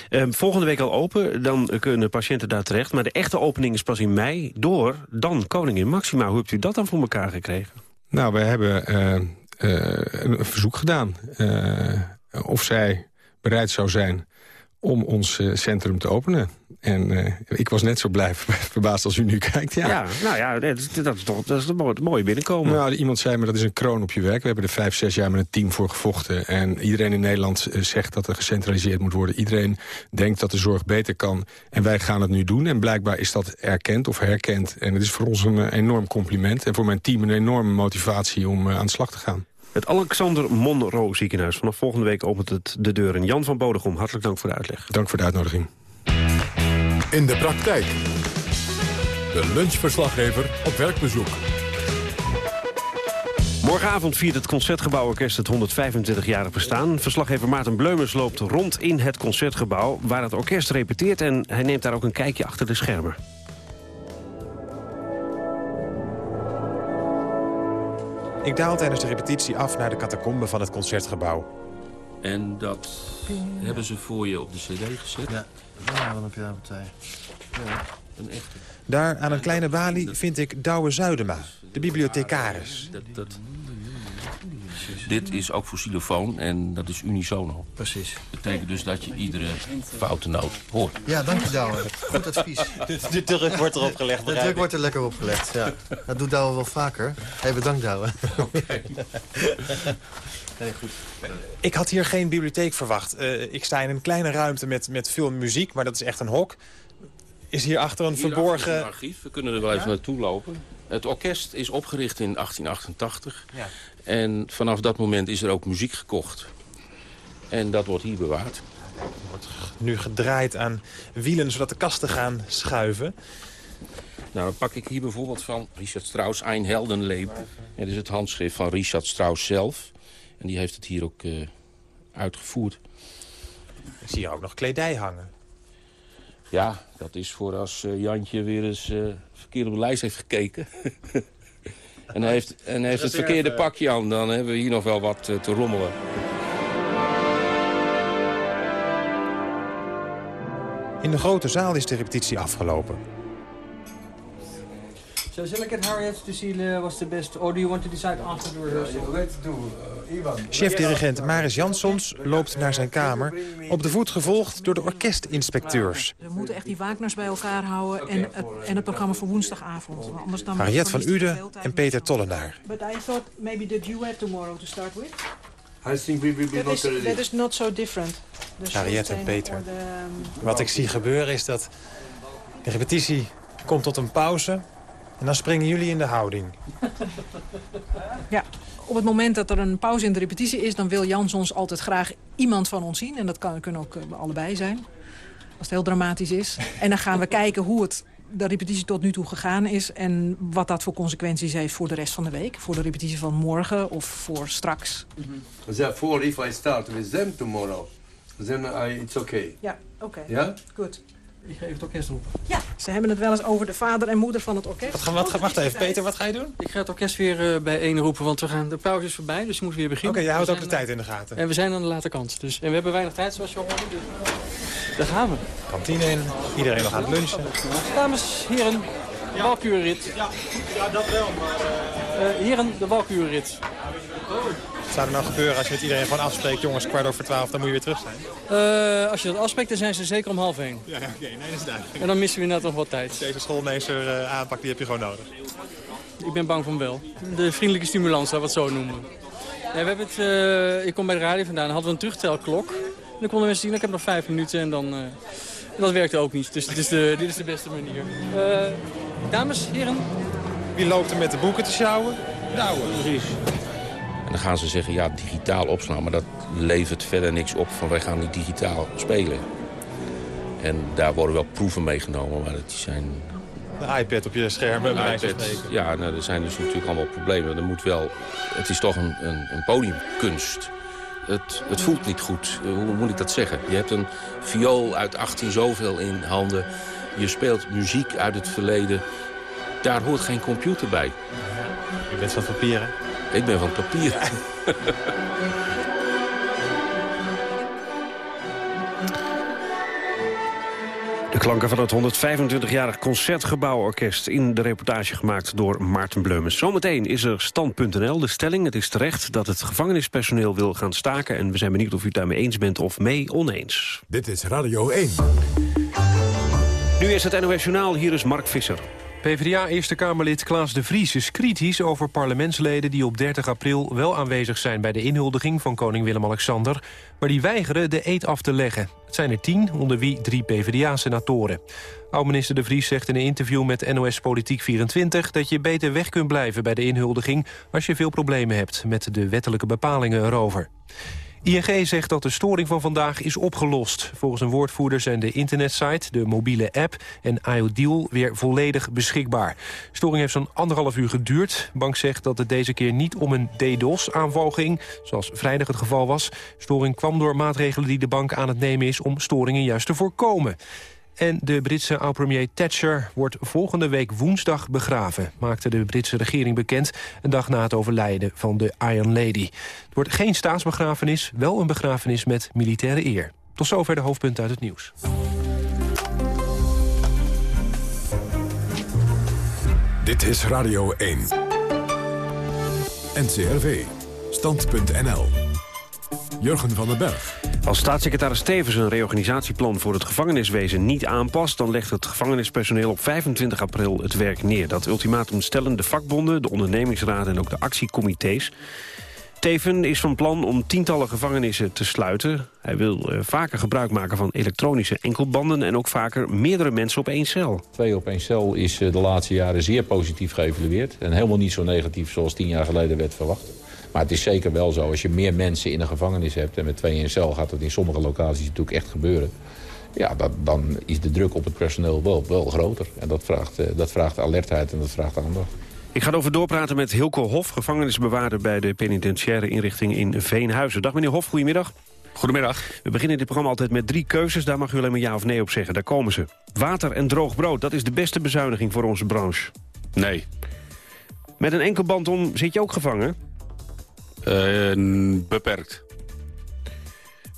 Ehm, volgende week al open, dan kunnen patiënten daar terecht. Maar de echte opening is pas in mei door dan Koningin Maxima. Hoe hebt u dat dan voor elkaar gekregen?
Nou, we hebben eh, een verzoek gedaan. of zij bereid zou zijn om ons centrum te openen. En eh, ik was net zo blij verbaasd als u nu kijkt. Ja.
Ja, nou ja, dat, is- dat is toch dat is een mooi- mooie binnenkomen.
Nou, iemand zei me dat is een kroon op je werk. We hebben er vijf, zes jaar met een team voor gevochten. En iedereen in Nederland eh, zegt dat er gecentraliseerd moet worden. Iedereen denkt dat de zorg beter kan. En wij gaan het nu doen. En blijkbaar is dat erkend of herkend. En het is voor ons een eh, enorm compliment. En voor mijn team een enorme motivatie om aan de slag te gaan.
Het Alexander Monroe ziekenhuis. Vanaf volgende week opent het de deuren. Jan van Bodegom, hartelijk dank voor de uitleg.
Dank voor de uitnodiging.
In de praktijk. De lunchverslaggever op werkbezoek.
Morgenavond viert het Concertgebouworkest het 125-jarig bestaan. Verslaggever Maarten Bleumers loopt rond in het Concertgebouw... waar het orkest repeteert en hij neemt daar ook een kijkje achter de schermen.
Ik daal tijdens de repetitie af naar de catacombe van het Concertgebouw.
En dat hebben ze voor je op de cd gezet? Ja,
Ja, wat heb je daar partij?
een echte.
Daar aan een kleine balie vind ik Douwe Zuidema, de bibliothecaris.
Dat, dat... Dit is ook voor xylofoon en dat is unisono.
Precies.
Dat betekent dus dat je iedere foute noot hoort.
Ja, dank je Douwe. Goed advies.
De druk wordt erop gelegd.
De
begrijp
druk wordt er lekker opgelegd, ja. Dat doet Douwe wel vaker. Hé, bedankt Douwe. Nee, goed.
Ik had hier geen bibliotheek verwacht. Eh, ik sta in een kleine ruimte met, met veel muziek, maar dat is echt een hok. Is hier achter een
Hierachter is
verborgen...
een archief, we kunnen er wel even naartoe lopen. Het orkest is opgericht in 1888.
Ja.
En vanaf dat moment is er ook muziek gekocht. En dat wordt hier bewaard.
Nu gedraaid aan wielen, zodat de kasten gaan schuiven.
Nou, dan pak ik hier bijvoorbeeld van Richard Strauss, Ein Heldenleep. Het is het handschrift van Richard Strauss zelf. En die heeft het hier ook eh, uitgevoerd.
Ik zie hier ook nog kledij hangen.
Ja, dat is voor als eh, Jantje weer eens eh, verkeerd op de lijst heeft gekeken. en hij heeft, en hij heeft het verkeerde pakje aan. Dan hebben we hier nog wel wat te rommelen.
In de grote zaal is de repetitie afgelopen.
So shall I get Harriet to see uh, what's the best, or do you want to decide after the rehearsal?
let's do, Ivan.
Chef-dirigent Maris Jansons loopt naar zijn kamer... op de voet gevolgd door de orkestinspecteurs.
We moeten echt die Wagners bij elkaar houden en het, en het programma voor woensdagavond. Want Anders dan
Harriet van Uden en Peter Tollenaar.
But I thought maybe the duet tomorrow to start with.
I think we will be
That
not
is, that is not so different.
Harriet en Peter.
um,
Wat ik zie gebeuren is dat de repetitie komt tot een pauze... en dan springen jullie in de houding.
Ja, op het moment dat er een pauze in de repetitie is... dan wil Jansons altijd graag iemand van ons zien. En dat kan, kunnen ook eh, allebei zijn. Als het heel dramatisch is. En dan gaan we kijken hoe het de repetitie tot nu toe gegaan is... en wat dat voor consequenties heeft voor de rest van de week. Voor de repetitie van morgen of voor straks.
Therefore, if I start with them tomorrow, then I, it's okay.
Ja, oké.
Ja?
Goed.
Ik ga even het orkest roepen.
Ja, ze hebben het wel eens over de vader en moeder van het orkest.
Wat, gaan- wat, ga- wacht even, Peter, wat ga je doen?
Ik ga het orkest weer uh, bijeen roepen, want we gaan, de pauze is voorbij, dus je moet weer
Oké,
beginnen.
je houdt
We
ook de tijd in de gaten.
En we zijn aan de late kant. Dus, en we hebben weinig tijd, zoals je al hoorde. Dus daar gaan we.
kantine in. Iedereen nog aan het lunchen.
Dames, heren, de walkurenrit.
Ja, ja, dat wel, maar...
Uh, heren, de walkurenrit.
Wat zou er nou gebeuren als je met iedereen gewoon afspreekt... jongens, kwart over twaalf, dan moet je weer terug zijn?
Uh, als je dat afspreekt, dan zijn ze zeker om half één.
Ja, oké, okay, nee, dat is duidelijk.
En dan missen we net nog wat tijd.
Deze schoolmeester uh, aanpak, die heb je gewoon nodig.
Ik ben bang van wel. De vriendelijke stimulans, laten we het zo noemen. Ja, we hebben het, uh, ik kom bij de radio vandaan, dan hadden we een terugtelklok. En dan konden mensen zien, ik heb nog vijf minuten en dan... en dat werkte ook niet, dus dit is de, dit is de beste manier. dames, heren.
Wie loopt er met de boeken te sjouwen?
Nou, precies.
En dan gaan ze zeggen, ja, digitaal opslaan. Maar dat levert verder niks op van wij gaan niet digitaal spelen. En daar worden wel proeven meegenomen, maar die zijn...
De iPad op je scherm, bij wijze
Ja, nou, er zijn dus natuurlijk allemaal problemen. Er moet wel, het is toch een, een, een podiumkunst. Het, het voelt niet goed. Hoe moet ik dat zeggen? Je hebt een viool uit 18 zoveel in handen. Je speelt muziek uit het verleden. Daar hoort geen computer bij.
Je bent van papieren.
Ik ben van papier.
De klanken van het 125-jarig Concertgebouworkest... in de reportage gemaakt door Maarten Bleumens. Zometeen is er stand.nl. De stelling, het is terecht dat het gevangenispersoneel wil gaan staken... en we zijn benieuwd of u het daarmee eens bent of mee oneens.
Dit is Radio 1.
Nu is het NOS Journaal, hier is Mark Visser.
PvdA-Eerste Kamerlid Klaas de Vries is kritisch over parlementsleden... die op 30 april wel aanwezig zijn bij de inhuldiging van koning Willem-Alexander... maar die weigeren de eed af te leggen. Het zijn er tien, onder wie drie PvdA-senatoren. Oud-minister de Vries zegt in een interview met NOS Politiek 24... dat je beter weg kunt blijven bij de inhuldiging... als je veel problemen hebt met de wettelijke bepalingen erover. ING zegt dat de storing van vandaag is opgelost. Volgens een woordvoerder zijn de internetsite, de mobiele app en iOdeal weer volledig beschikbaar. storing heeft zo'n anderhalf uur geduurd. Bank zegt dat het deze keer niet om een DDoS-aanval ging, zoals vrijdag het geval was. Storing kwam door maatregelen die de bank aan het nemen is om storingen juist te voorkomen. En de Britse oud-premier Thatcher wordt volgende week woensdag begraven... maakte de Britse regering bekend een dag na het overlijden van de Iron Lady. Het wordt geen staatsbegrafenis, wel een begrafenis met militaire eer. Tot zover de hoofdpunten uit het nieuws.
Dit is Radio 1. NCRV. Stand.nl. Jurgen van den Berg.
Als staatssecretaris Stevens een reorganisatieplan voor het gevangeniswezen niet aanpast... dan legt het gevangenispersoneel op 25 april het werk neer. Dat ultimatum stellen de vakbonden, de ondernemingsraad en ook de actiecomité's. Teven is van plan om tientallen gevangenissen te sluiten. Hij wil uh, vaker gebruik maken van elektronische enkelbanden... en ook vaker meerdere mensen op één cel.
Twee op één cel is uh, de laatste jaren zeer positief geëvalueerd. En helemaal niet zo negatief zoals tien jaar geleden werd verwacht. Maar het is zeker wel zo, als je meer mensen in een gevangenis hebt... en met twee in een cel gaat dat in sommige locaties natuurlijk echt gebeuren... ja, dat, dan is de druk op het personeel wel, wel groter. En dat vraagt, uh, dat vraagt alertheid en dat vraagt aandacht.
Ik ga erover doorpraten met Hilko Hof, gevangenisbewaarder... bij de penitentiaire inrichting in Veenhuizen. Dag meneer Hof, goedemiddag.
Goedemiddag.
We beginnen dit programma altijd met drie keuzes. Daar mag u alleen maar ja of nee op zeggen. Daar komen ze. Water en droog brood, dat is de beste bezuiniging voor onze branche.
Nee.
Met een enkelband om zit je ook gevangen?
Uh, beperkt.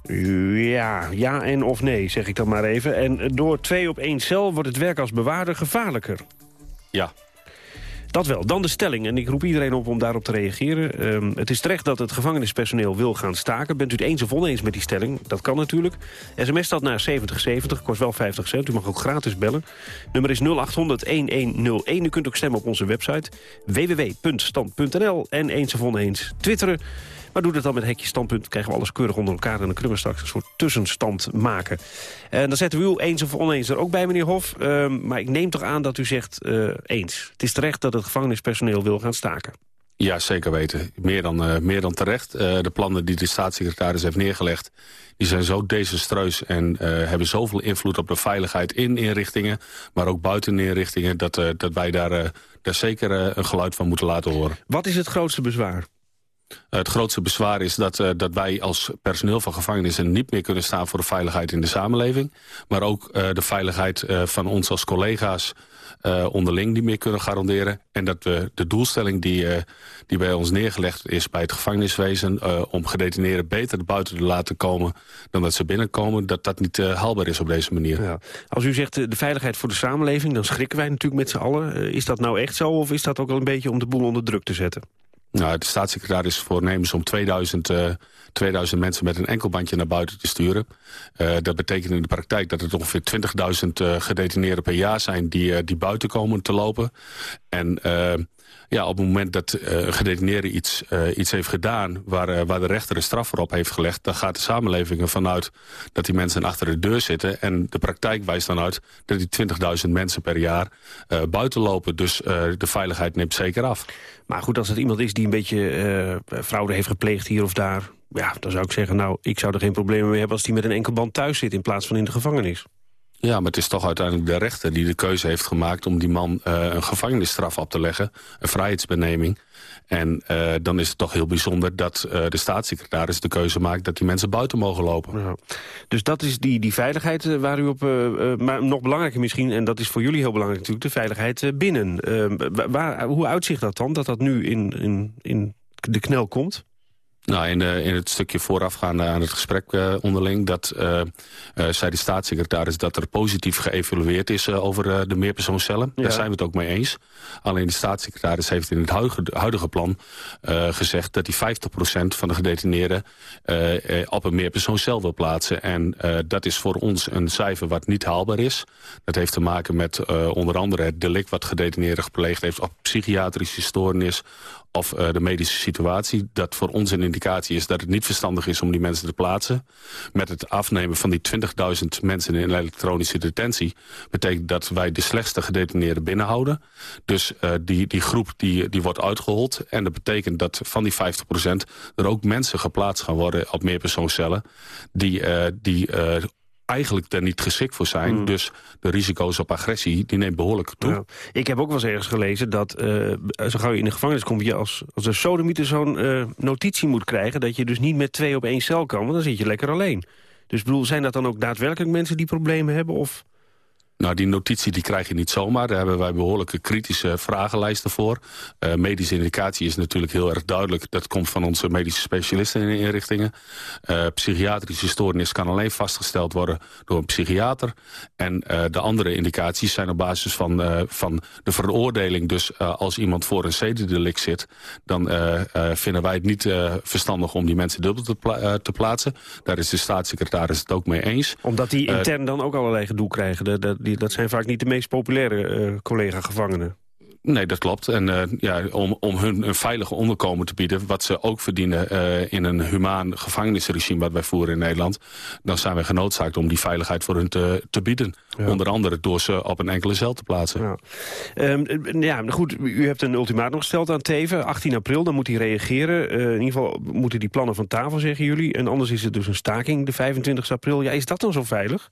Ja, ja en of nee, zeg ik dan maar even. En door twee op één cel wordt het werk als bewaarder gevaarlijker.
Ja.
Dat wel. Dan de stelling. En ik roep iedereen op om daarop te reageren. Um, het is terecht dat het gevangenispersoneel wil gaan staken. Bent u het eens of oneens met die stelling? Dat kan natuurlijk. SMS staat naar 7070, kost wel 50 cent. U mag ook gratis bellen. Nummer is 0800-1101. U kunt ook stemmen op onze website www.stand.nl. En eens of oneens twitteren. Maar doe dat dan met hekje standpunt. krijgen we alles keurig onder elkaar. En dan kunnen we straks een soort tussenstand maken. En dan zetten we u eens of oneens er ook bij, meneer Hof. Uh, maar ik neem toch aan dat u zegt uh, eens. Het is terecht dat het gevangenispersoneel wil gaan staken.
Ja, zeker weten. Meer dan, uh, meer dan terecht. Uh, de plannen die de staatssecretaris heeft neergelegd... die zijn zo desastreus en uh, hebben zoveel invloed op de veiligheid in inrichtingen... maar ook buiten inrichtingen... dat, dat wij daar, daar zeker een geluid van moeten laten horen.
Wat is het grootste bezwaar?
Het grootste bezwaar is dat, uh, dat wij als personeel van gevangenissen... niet meer kunnen staan voor de veiligheid in de samenleving. Maar ook uh, de veiligheid uh, van ons als collega's onderling niet meer kunnen garanderen. En dat we de doelstelling die, die bij ons neergelegd is bij het gevangeniswezen... om gedetineerden beter buiten te laten komen dan dat ze binnenkomen... dat dat niet haalbaar is op deze manier. Ja.
Als u zegt de veiligheid voor de samenleving... dan schrikken wij natuurlijk met z'n allen. is dat nou echt zo of is dat ook al een beetje om de boel onder druk te zetten?
Nou, de staatssecretaris voornemens om 2000, uh, 2000 mensen met een enkelbandje naar buiten te sturen. Uh, dat betekent in de praktijk dat het ongeveer 20.000 uh, gedetineerden per jaar zijn die, uh, die buiten komen te lopen. En ja, op het moment dat uh, een gedetineerde iets, uh, iets heeft gedaan... Waar, uh, waar de rechter een straf voor op heeft gelegd... dan gaat de samenleving ervan uit dat die mensen achter de deur zitten. En de praktijk wijst dan uit dat die 20.000 mensen per jaar buiten lopen. Dus de veiligheid neemt zeker af.
Maar goed, als het iemand is die een beetje fraude heeft gepleegd hier of daar... ja, dan zou ik zeggen, nou, ik zou er geen problemen mee hebben... als die met een enkel band thuis zit in plaats van in de gevangenis.
Ja, maar het is toch uiteindelijk de rechter die de keuze heeft gemaakt... om die man uh, een gevangenisstraf op te leggen, een vrijheidsbeneming. En uh, dan is het toch heel bijzonder dat uh, de staatssecretaris de keuze maakt... dat die mensen buiten mogen lopen. Ja.
Dus dat is die, die veiligheid waar u op... maar nog belangrijker misschien, en dat is voor jullie heel belangrijk natuurlijk... de veiligheid binnen. waar, hoe uitzicht dat dan, dat dat nu in, in, in de knel komt?
Nou, in, de, in het stukje voorafgaande aan het gesprek uh, onderling... dat uh, uh, zei de staatssecretaris dat er positief geëvalueerd is over de meerpersoonscellen. Ja. Daar zijn we het ook mee eens. Alleen de staatssecretaris heeft in het huidige, huidige plan gezegd... dat hij 50% van de gedetineerden op een meerpersoonscel wil plaatsen. En dat is voor ons een cijfer wat niet haalbaar is. Dat heeft te maken met onder andere het delict wat gedetineerde gepleegd heeft... op psychiatrische stoornis of uh, de medische situatie. Dat voor ons een indicatie is dat het niet verstandig is om die mensen te plaatsen. Met het afnemen van die 20.000 mensen in elektronische detentie... betekent dat wij de slechtste gedetineerden binnenhouden. Dus uh, die, die groep die, die wordt uitgehold. En dat betekent dat van die 50% er ook mensen geplaatst gaan worden op meerpersoonscellen... die, uh, die eigenlijk er niet geschikt voor zijn. Mm. Dus de risico's op agressie, die neemt behoorlijk toe. Ja.
Ik heb ook wel eens ergens gelezen dat uh, zo gauw je in de gevangenis komt... je als, als een sodemieter zo'n uh, notitie moet krijgen... dat je dus niet met twee op één cel kan, want dan zit je lekker alleen. Dus bedoel, zijn dat dan ook daadwerkelijk mensen die problemen hebben? Of...
Nou, die notitie die krijg je niet zomaar. Daar hebben wij behoorlijke kritische vragenlijsten voor. Uh, medische indicatie is natuurlijk heel erg duidelijk. Dat komt van onze medische specialisten in de inrichtingen. Uh, psychiatrische stoornis kan alleen vastgesteld worden door een psychiater. En uh, de andere indicaties zijn op basis van, van de veroordeling. Dus als iemand voor een zedendelict zit... dan vinden wij het niet verstandig om die mensen dubbel te, pla te, plaatsen. Daar is de staatssecretaris het ook mee eens.
Omdat die intern dan ook allerlei gedoe krijgen... De, de die, dat zijn vaak niet de meest populaire uh, collega-gevangenen.
Nee, dat klopt. En uh, ja, om, om hun een veilige onderkomen te bieden... wat ze ook verdienen uh, in een humaan gevangenisregime... wat wij voeren in Nederland... dan zijn wij genoodzaakt om die veiligheid voor hun te, te bieden. Ja. Onder andere door ze op een enkele cel te plaatsen.
Ja. Um, ja, goed, u hebt een ultimatum gesteld aan Teven. 18 april, dan moet hij reageren. Uh, in ieder geval moeten die plannen van tafel, zeggen jullie. En anders is het dus een staking, de 25 april. Ja, is dat dan zo veilig?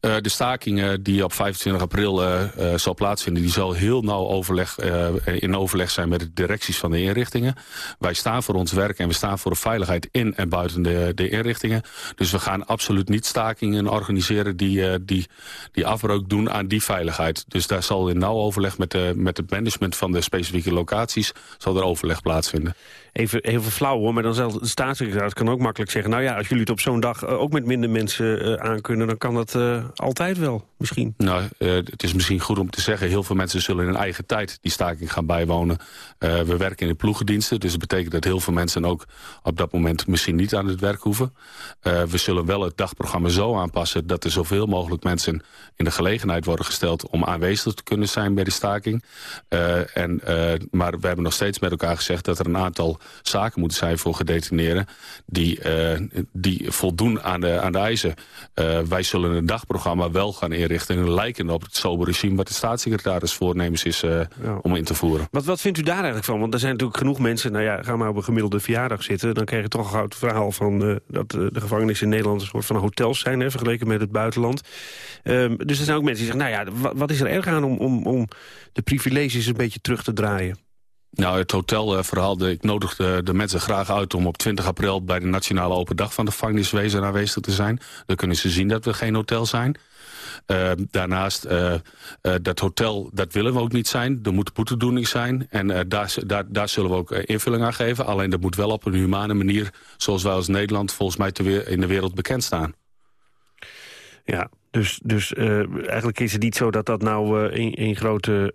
Uh, de staking die op 25 april uh, uh, zal plaatsvinden... die zal heel nauw overleg, in overleg zijn met de directies van de inrichtingen. Wij staan voor ons werk en we staan voor de veiligheid in en buiten de, de inrichtingen. Dus we gaan absoluut niet stakingen organiseren... die, die, die afbreuk doen aan die veiligheid. Dus daar zal in nauw overleg met, de, met het management van de specifieke locaties... zal er overleg plaatsvinden
even veel flauw hoor, maar dan zal de staatssecretaris kan ook makkelijk zeggen... nou ja, als jullie het op zo'n dag uh, ook met minder mensen uh, aankunnen... dan kan dat uh, altijd wel, misschien.
Nou, het is misschien goed om te zeggen... heel veel mensen zullen in hun eigen tijd die staking gaan bijwonen. we werken in de ploegendiensten, dus dat betekent dat heel veel mensen... ook op dat moment misschien niet aan het werk hoeven. we zullen wel het dagprogramma zo aanpassen... dat er zoveel mogelijk mensen in de gelegenheid worden gesteld... om aanwezig te kunnen zijn bij de staking. en, maar we hebben nog steeds met elkaar gezegd... dat er een aantal zaken moeten zijn voor gedetineerden... die, uh, die voldoen aan de, aan de eisen. Uh, wij zullen een dagprogramma wel gaan inrichten... lijkend op het sober regime wat de staatssecretaris voornemens is ja. om in te voeren.
Wat, wat vindt u daar eigenlijk van? Want er zijn natuurlijk genoeg mensen... nou ja, ga maar op een gemiddelde verjaardag zitten... dan krijg je toch een het verhaal van dat de gevangenissen in Nederland... een soort van hotels zijn, hè, vergeleken met het buitenland. Um, dus er zijn ook mensen die zeggen... nou ja, wat, wat is er erg aan om, om, om de privileges een beetje terug te draaien?
Nou, het hotelverhaal, ik nodig de, mensen graag uit om op 20 april bij de Nationale Open Dag van de gevangeniswezen aanwezig te zijn. Dan kunnen ze zien dat we geen hotel zijn. Uh, daarnaast, uh, dat hotel, dat willen we ook niet zijn. Er moet boetedoening zijn. En daar, daar, daar zullen we ook invulling aan geven. Alleen dat moet wel op een humane manier... zoals wij als Nederland volgens mij te in de wereld bekend staan.
Ja, dus, dus eigenlijk is het niet zo dat dat nou een, een grote...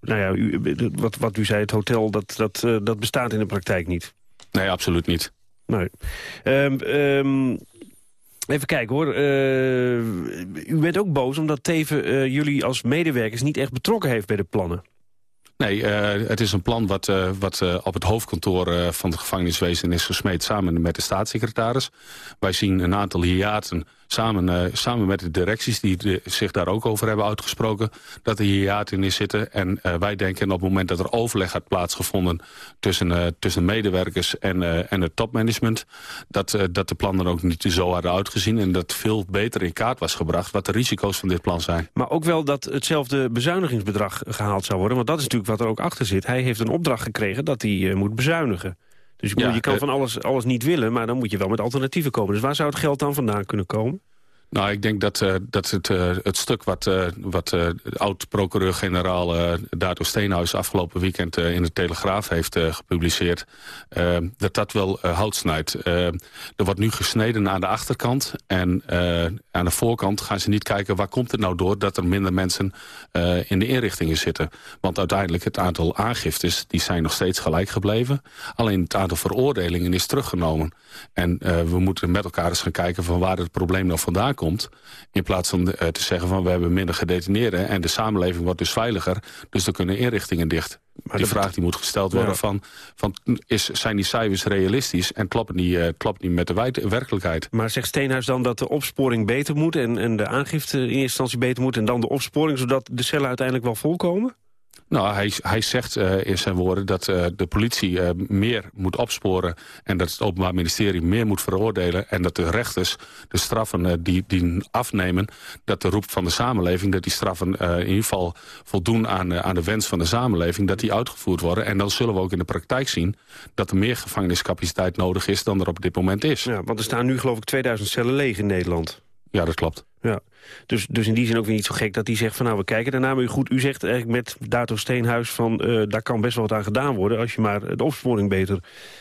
nou ja, u, wat, wat u zei, het hotel, dat, dat, dat bestaat in de praktijk niet.
Nee, absoluut niet.
Nee. Um, um, Even kijken hoor. U bent ook boos omdat Teven jullie als medewerkers niet echt betrokken heeft bij de plannen.
Nee, uh, het is een plan wat, wat op het hoofdkantoor van het gevangeniswezen is gesmeed samen met de staatssecretaris. Wij zien een aantal hiaten samen, uh, samen met de directies die zich daar ook over hebben uitgesproken... dat er hiaat in is zitten. En uh, wij denken op het moment dat er overleg had plaatsgevonden... tussen, uh, tussen medewerkers en, en het topmanagement... Dat, dat de plannen ook niet zo hadden uitgezien... en dat veel beter in kaart was gebracht wat de risico's van dit plan zijn.
Maar ook wel dat hetzelfde bezuinigingsbedrag gehaald zou worden... want dat is natuurlijk wat er ook achter zit. Hij heeft een opdracht gekregen dat hij moet bezuinigen. Dus je, ja, je kan uh, van alles, alles niet willen, maar dan moet je wel met alternatieven komen. Dus waar zou het geld dan vandaan kunnen komen?
Nou, ik denk dat, uh, dat het, uh, het stuk wat, uh, wat oud-procureur-generaal Dato Steenhuis afgelopen weekend in de Telegraaf heeft gepubliceerd, dat dat wel hout snijdt. er wordt nu gesneden aan de achterkant en aan de voorkant gaan ze niet kijken waar komt het nou door dat er minder mensen in de inrichtingen zitten. Want uiteindelijk het aantal aangiftes die zijn nog steeds gelijk gebleven. Alleen het aantal veroordelingen is teruggenomen. En we moeten met elkaar eens gaan kijken van waar het probleem nou vandaan komt. In plaats van uh, te zeggen van we hebben minder gedetineerden... en de samenleving wordt dus veiliger, dus er kunnen inrichtingen dicht. Maar die vraag die moet gesteld worden ja. van, van is, zijn die cijfers realistisch... en kloppen die, uh, klopt die met de werkelijkheid.
Maar zegt Steenhuis dan dat de opsporing beter moet... en, en de aangifte in eerste instantie beter moet... en dan de opsporing, zodat de cellen uiteindelijk wel volkomen?
Nou, hij, hij zegt uh, in zijn woorden dat uh, de politie uh, meer moet opsporen... en dat het Openbaar Ministerie meer moet veroordelen... en dat de rechters de straffen die, die afnemen... dat de roep van de samenleving, dat die straffen in ieder geval voldoen... Aan, aan de wens van de samenleving, dat die uitgevoerd worden. En dan zullen we ook in de praktijk zien... dat er meer gevangeniscapaciteit nodig is dan er op dit moment is.
Ja, want er staan nu geloof ik 2000 cellen leeg in Nederland.
Ja, dat klopt.
Ja. Dus, dus in die zin ook weer niet zo gek dat hij zegt van nou we kijken daarna. Maar u goed, u zegt eigenlijk met Dato Steenhuis van uh, daar kan best wel wat aan gedaan worden. Als je maar de opsporing beter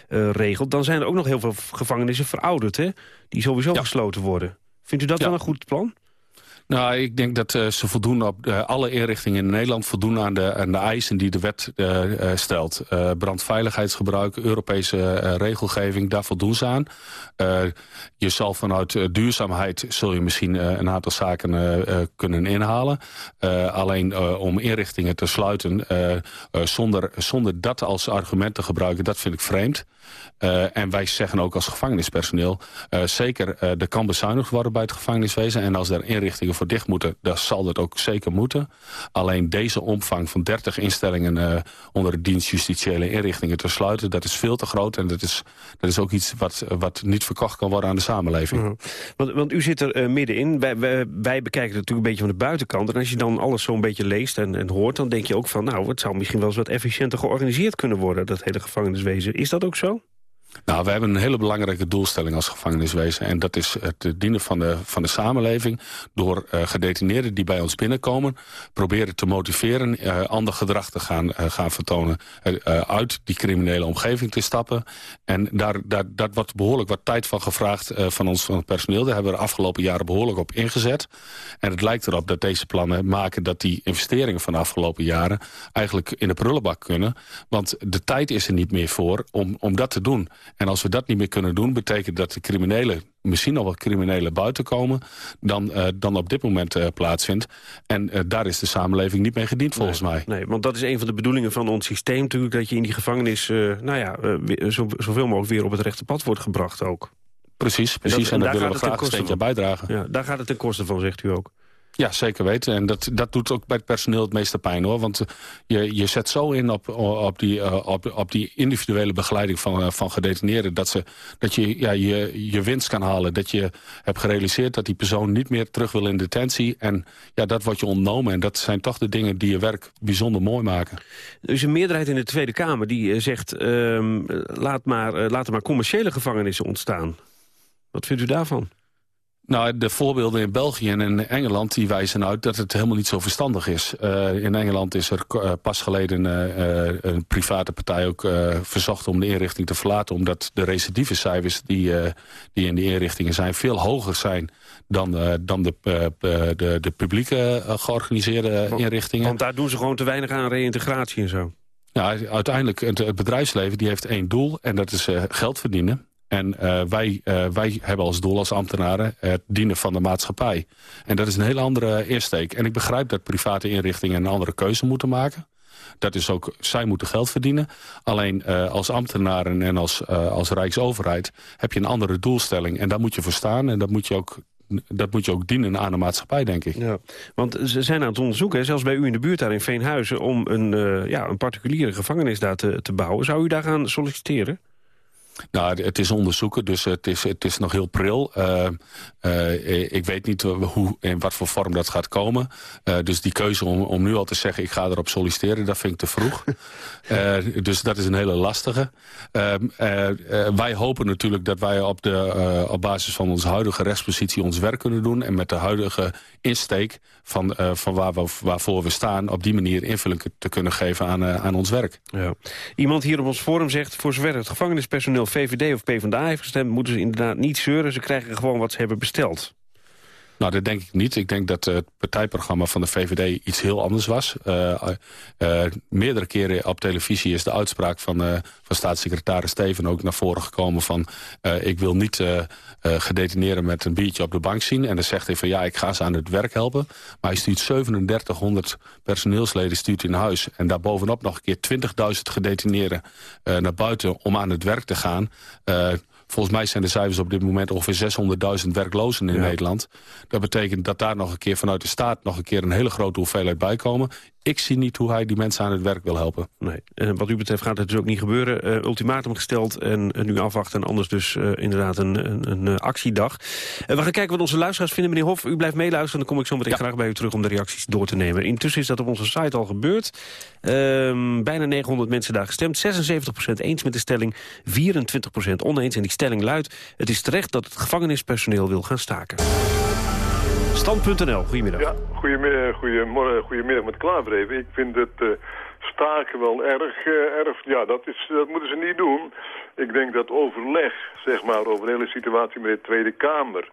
uh, regelt. Dan zijn er ook nog heel veel gevangenissen verouderd hè. Die sowieso ja. gesloten worden. Vindt u dat ja. wel een goed plan?
Nou, ik denk dat uh, ze voldoen op uh, alle inrichtingen in Nederland voldoen aan de, aan de eisen die de wet uh, stelt. brandveiligheidsgebruik, Europese regelgeving, daar voldoen ze aan. je zal vanuit duurzaamheid zul je misschien een aantal zaken kunnen inhalen. alleen om inrichtingen te sluiten zonder, zonder dat als argument te gebruiken, dat vind ik vreemd. En wij zeggen ook als gevangenispersoneel... Zeker, er kan bezuinigd worden bij het gevangeniswezen... en als er inrichtingen voor dicht moeten, dan zal dat ook zeker moeten. Alleen deze omvang van 30 instellingen... onder de dienst justitiële inrichtingen te sluiten... dat is veel te groot en dat is, dat is ook iets wat, wat niet verkocht kan worden aan de samenleving.
-huh. want, want u zit er middenin. Wij, wij, wij, bekijken het natuurlijk een beetje van de buitenkant. En als je dan alles zo'n beetje leest en, en hoort... dan denk je ook van, nou, het zou misschien wel eens wat efficiënter georganiseerd kunnen worden... dat hele gevangeniswezen. Is dat ook zo?
Nou, we hebben een hele belangrijke doelstelling als gevangeniswezen. En dat is het dienen van de, van de samenleving... door uh, gedetineerden die bij ons binnenkomen... proberen te motiveren uh, ander gedrag te gaan, uh, gaan vertonen. uit die criminele omgeving te stappen. En daar, daar, daar wordt behoorlijk wat tijd van gevraagd van ons van het personeel. Daar hebben we de afgelopen jaren behoorlijk op ingezet. En het lijkt erop dat deze plannen maken... dat die investeringen van de afgelopen jaren... eigenlijk in de prullenbak kunnen. Want de tijd is er niet meer voor om, om dat te doen. En als we dat niet meer kunnen doen... betekent dat de criminelen, misschien al wel criminelen buiten komen... dan, uh, dan op dit moment uh, plaatsvindt. En uh, daar is de samenleving niet mee gediend volgens
nee,
mij.
Nee, want dat is een van de bedoelingen van ons systeem natuurlijk... dat je in die gevangenis nou ja, zo, zoveel mogelijk weer op het rechte pad wordt gebracht ook.
Precies, precies. En, dat, en, en daar willen we graag een steentje bijdragen.
Ja, daar gaat het ten koste van, zegt u ook.
Ja, zeker weten. En dat, dat doet ook bij het personeel het meeste pijn hoor. Want eh, je, je zet zo in op, op, die, uh, op, op die individuele begeleiding van, uh, van gedetineerden... dat, ze, dat je, ja, je je winst kan halen. Dat je hebt gerealiseerd dat die persoon niet meer terug wil in detentie. En ja, dat wordt je ontnomen. En dat zijn toch de dingen die je werk bijzonder mooi maken.
Er is een meerderheid in de Tweede Kamer die zegt... Uh, laat, maar, laat er maar commerciële gevangenissen ontstaan. Wat vindt u daarvan?
Nou, de voorbeelden in België en in Engeland die wijzen uit dat het helemaal niet zo verstandig is. Uh, in Engeland is er uh, pas geleden uh, een private partij ook verzocht om de inrichting te verlaten. Omdat de recidivecijfers die, die in die inrichtingen zijn veel hoger zijn dan, dan de, de, de publieke georganiseerde inrichtingen.
Want daar doen ze gewoon te weinig aan reïntegratie en zo.
Ja, uiteindelijk, het, het bedrijfsleven die heeft één doel en dat is geld verdienen. En uh, wij, uh, wij hebben als doel als ambtenaren het dienen van de maatschappij. En dat is een hele andere insteek. En ik begrijp dat private inrichtingen een andere keuze moeten maken. Dat is ook, zij moeten geld verdienen. Alleen uh, als ambtenaren en als, als Rijksoverheid heb je een andere doelstelling. En daar moet je voor staan en dat moet je ook dat moet je ook dienen aan de maatschappij, denk ik.
Ja, want ze zijn aan het onderzoeken, zelfs bij u in de buurt daar in Veenhuizen... om een, ja, een particuliere gevangenis daar te, te bouwen. Zou u daar gaan solliciteren?
Nou, het is onderzoeken, dus het is, het is nog heel pril. Uh, uh, ik weet niet hoe en wat voor vorm dat gaat komen. Uh, dus die keuze om, om nu al te zeggen... ik ga erop solliciteren, dat vind ik te vroeg. dus dat is een hele lastige. Ehm, wij hopen natuurlijk dat wij op, de, op basis van onze huidige rechtspositie... ons werk kunnen doen en met de huidige insteek... van, van waar we, waarvoor we staan... op die manier invulling te kunnen geven aan, aan ons werk.
Ja. Iemand hier op ons forum zegt... voor zover het gevangenispersoneel VVD of PvdA heeft gestemd... moeten ze inderdaad niet zeuren. Ze krijgen gewoon wat ze hebben besteld.
Nou, dat denk ik niet. Ik denk dat het partijprogramma van de VVD iets heel anders was. Uh, uh, meerdere keren op televisie is de uitspraak van, van staatssecretaris Steven ook naar voren gekomen van... ik wil niet gedetineerden met een biertje op de bank zien. En dan zegt hij van ja, ik ga ze aan het werk helpen. Maar hij stuurt 3700 personeelsleden stuurt in huis. En daarbovenop nog een keer 20.000 gedetineerden naar buiten om aan het werk te gaan... Volgens mij zijn de cijfers op dit moment ongeveer 600.000 werklozen in Nederland. Dat betekent dat daar nog een keer vanuit de staat... nog een keer een hele grote hoeveelheid bij komen. Ik zie niet hoe hij die mensen aan het werk wil helpen.
Nee. En wat u betreft gaat het dus ook niet gebeuren. Uh, ultimatum gesteld en uh, nu afwachten. En anders dus uh, inderdaad een, een, een actiedag. we gaan kijken wat onze luisteraars vinden. Meneer Hof, u blijft meeluisteren. Dan kom ik zo meteen ja. graag bij u terug om de reacties door te nemen. Intussen is dat op onze site al gebeurd. Ehm, bijna 900 mensen daar gestemd. 76% eens met de stelling, 24% oneens. En die stelling luidt... het is terecht dat het gevangenispersoneel wil gaan staken. Stand.nl, goedemiddag.
Ja, goedemiddag, goedemorgen, goedemiddag met Klaarbreven. Ik vind het uh, staken wel erg, uh, erg ja, dat, is, dat moeten ze niet doen. Ik denk dat overleg, zeg maar, over de hele situatie met de Tweede Kamer...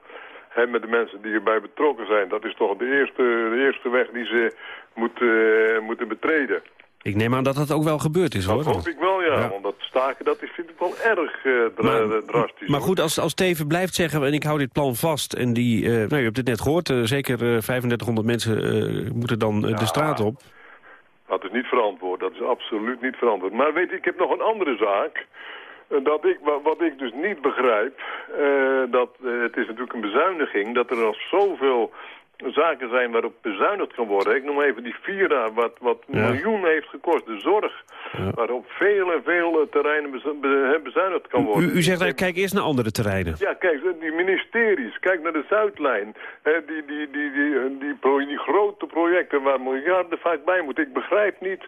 Hè, met de mensen die erbij betrokken zijn, dat is toch de eerste, de eerste weg die ze moeten, moeten betreden.
Ik neem aan dat dat ook wel gebeurd is, hoor.
Dat hoop ik wel, ja. ja. Want dat staken, dat vind ik wel erg uh, dra maar, drastisch.
Maar goed, als, als Teven blijft zeggen, en ik hou dit plan vast... en die, uh, nou, je hebt het net gehoord, uh, zeker 3500 mensen moeten dan ja, de straat op.
Dat is niet verantwoord, dat is absoluut niet verantwoord. Maar weet je, ik heb nog een andere zaak... Dat ik, wat ik dus niet begrijp, dat het is natuurlijk een bezuiniging... dat er al zoveel zaken zijn waarop bezuinigd kan worden. Ik noem even die Vira, wat, wat ja. miljoen heeft gekost. De zorg, ja. waarop veel en veel terreinen bezuinigd kan worden.
U, u zegt, eigenlijk, kijk eerst naar andere terreinen.
Ja, kijk, die ministeries. Kijk naar de Zuidlijn. Die, die, die, die, die, die, die grote projecten waar miljarden vaak bij moeten. Ik begrijp niet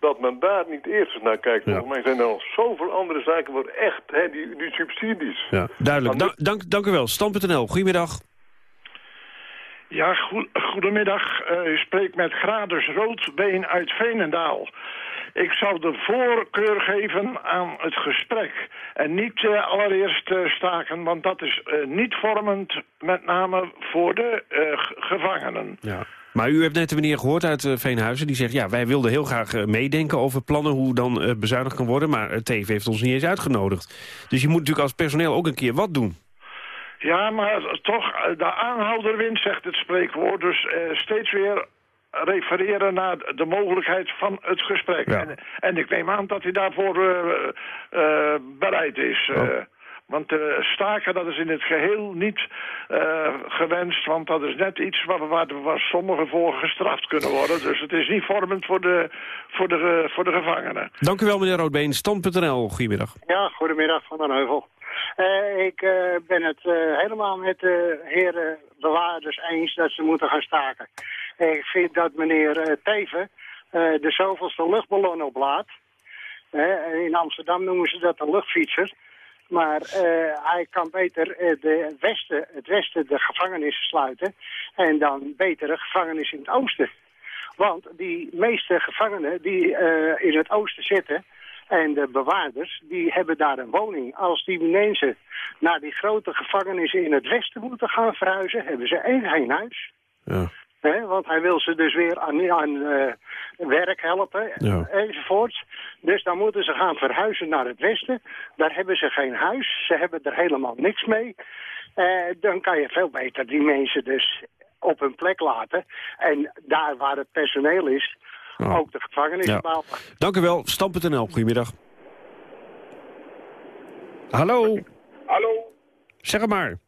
dat men daar niet eerst eens naar kijkt. Ja. Volgens mij zijn er al zoveel andere zaken waar echt hè, die, die subsidies.
Ja, duidelijk. Da dank, dank u wel. Stam.nl, goedemiddag.
Ja, goed, goedemiddag. Uh, u spreekt met Gradus Roodbeen uit Veenendaal. Ik zou de voorkeur geven aan het gesprek. En niet uh, allereerst uh, staken, want dat is niet vormend, met name voor de gevangenen.
Ja. Maar u hebt net de meneer gehoord uit Veenhuizen. Die zegt, ja, wij wilden heel graag meedenken over plannen... hoe dan bezuinigd kan worden. Maar TV heeft ons niet eens uitgenodigd. Dus je moet natuurlijk als personeel ook een keer wat doen.
Ja, maar toch, eh, de aanhouder wint, zegt het spreekwoord. Dus uh, steeds weer refereren naar de mogelijkheid van het gesprek. Ja. En, en, ik neem aan dat hij daarvoor uh, uh, bereid is. Oh. Want uh, staken, dat is in het geheel niet uh, gewenst. Want dat is net iets waar, waar, waar sommigen voor gestraft kunnen worden. Dus het is niet vormend voor de, voor de, voor de gevangenen.
Dank u wel, meneer Roodbeen. Stand.nl, goedemiddag.
Ja, goedemiddag van den Heuvel. Uh, ik ben het helemaal met de heren bewaarders eens dat ze moeten gaan staken. Ik vind dat meneer Teven de zoveelste luchtballon oplaat. in Amsterdam noemen ze dat een luchtfietser. Maar hij kan beter de westen, het westen de gevangenissen sluiten. En dan beter de gevangenis in het oosten. Want die meeste gevangenen die in het oosten zitten... en de bewaarders, die hebben daar een woning. Als die mensen naar die grote gevangenissen in het westen moeten gaan verhuizen... hebben ze één geen huis. Ja want hij wil ze dus weer aan, aan uh, werk helpen, ja. enzovoort. Dus dan moeten ze gaan verhuizen naar het westen. Daar hebben ze geen huis, ze hebben er helemaal niks mee. Uh, dan kan je veel beter die mensen dus op hun plek laten. En daar waar het personeel is, ook de gevangenis ja.
Dank u wel. Stam.nl, goedemiddag. Hallo.
Hallo.
Zeg maar.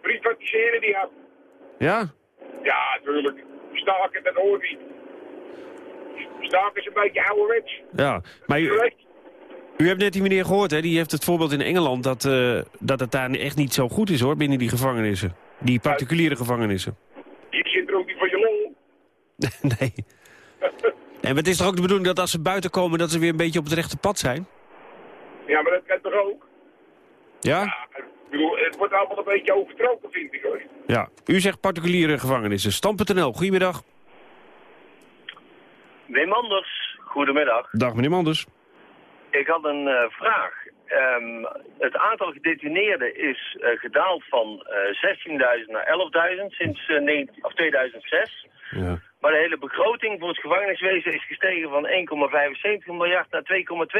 Privatiseren die hebben.
Ja?
Ja, natuurlijk. Staken, dat hoort niet. Staken is een beetje ouderwets.
Ja, maar u, u hebt net die meneer gehoord, hè? Die heeft het voorbeeld in Engeland dat, uh, dat het daar echt niet zo goed is, hoor, binnen die gevangenissen. Die particuliere gevangenissen.
Die zit er ook niet van je lol.
nee. En het is toch ook de bedoeling dat als ze buiten komen... dat ze weer een beetje op het rechte pad zijn?
Ja, maar dat kan toch ook?
Ja?
ja bedoel, het wordt allemaal een beetje overtrokken, vind ik hoor.
Ja, u zegt particuliere gevangenissen. Stam.nl, goedemiddag.
Wim Manders, goedemiddag.
Dag meneer Manders.
Ik had een uh, vraag. Um, het aantal gedetineerden is uh, gedaald van uh, 16.000 naar 11.000 sinds 19, of 2006. Ja. Maar de hele begroting voor het gevangeniswezen is gestegen van 1,75 miljard naar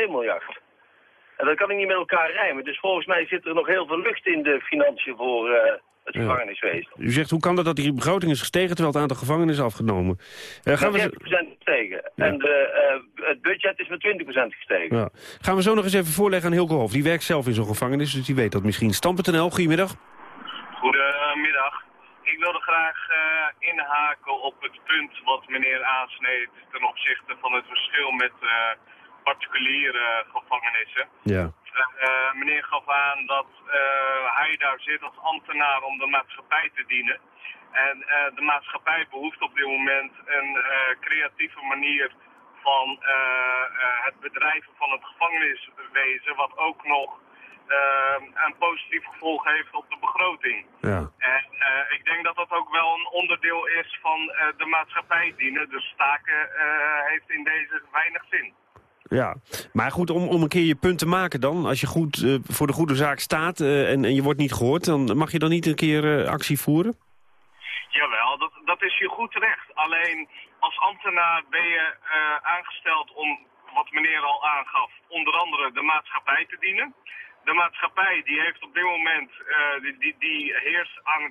2,2 miljard. En dat kan ik niet met elkaar rijmen. Dus volgens mij zit er nog heel veel lucht in de financiën voor uh, het ja. gevangeniswezen.
U zegt, hoe kan dat dat die begroting is gestegen terwijl het aantal gevangenen is afgenomen?
Uh, gaan we... 30% gestegen. Ja. En de, uh, het budget is met 20% gestegen.
Ja. Gaan we zo nog eens even voorleggen aan Hilke Hof. Die werkt zelf in zo'n gevangenis, dus die weet dat misschien. Stam.nl, goedemiddag.
Goedemiddag. Ik wilde graag inhaken op het punt wat meneer aansneed ten opzichte van het verschil met particuliere gevangenissen.
Ja.
Uh, meneer gaf aan dat hij daar zit als ambtenaar om de maatschappij te dienen. En de maatschappij behoeft op dit moment een creatieve manier van het bedrijven van het gevangeniswezen, wat ook nog een positief gevolg heeft op de begroting.
Ja.
En ik denk dat dat ook wel een onderdeel is van de maatschappij dienen. Dus staken heeft in deze weinig zin.
Ja, maar goed, om, om een keer je punt te maken dan... als je goed uh, voor de goede zaak staat uh, en, en je wordt niet gehoord... dan mag je dan niet een keer uh, actie voeren?
Jawel, dat, dat is je goed recht. Alleen als ambtenaar ben je aangesteld om, wat meneer al aangaf... onder andere de maatschappij te dienen. De maatschappij die heeft op dit moment, die, die, die heerst aan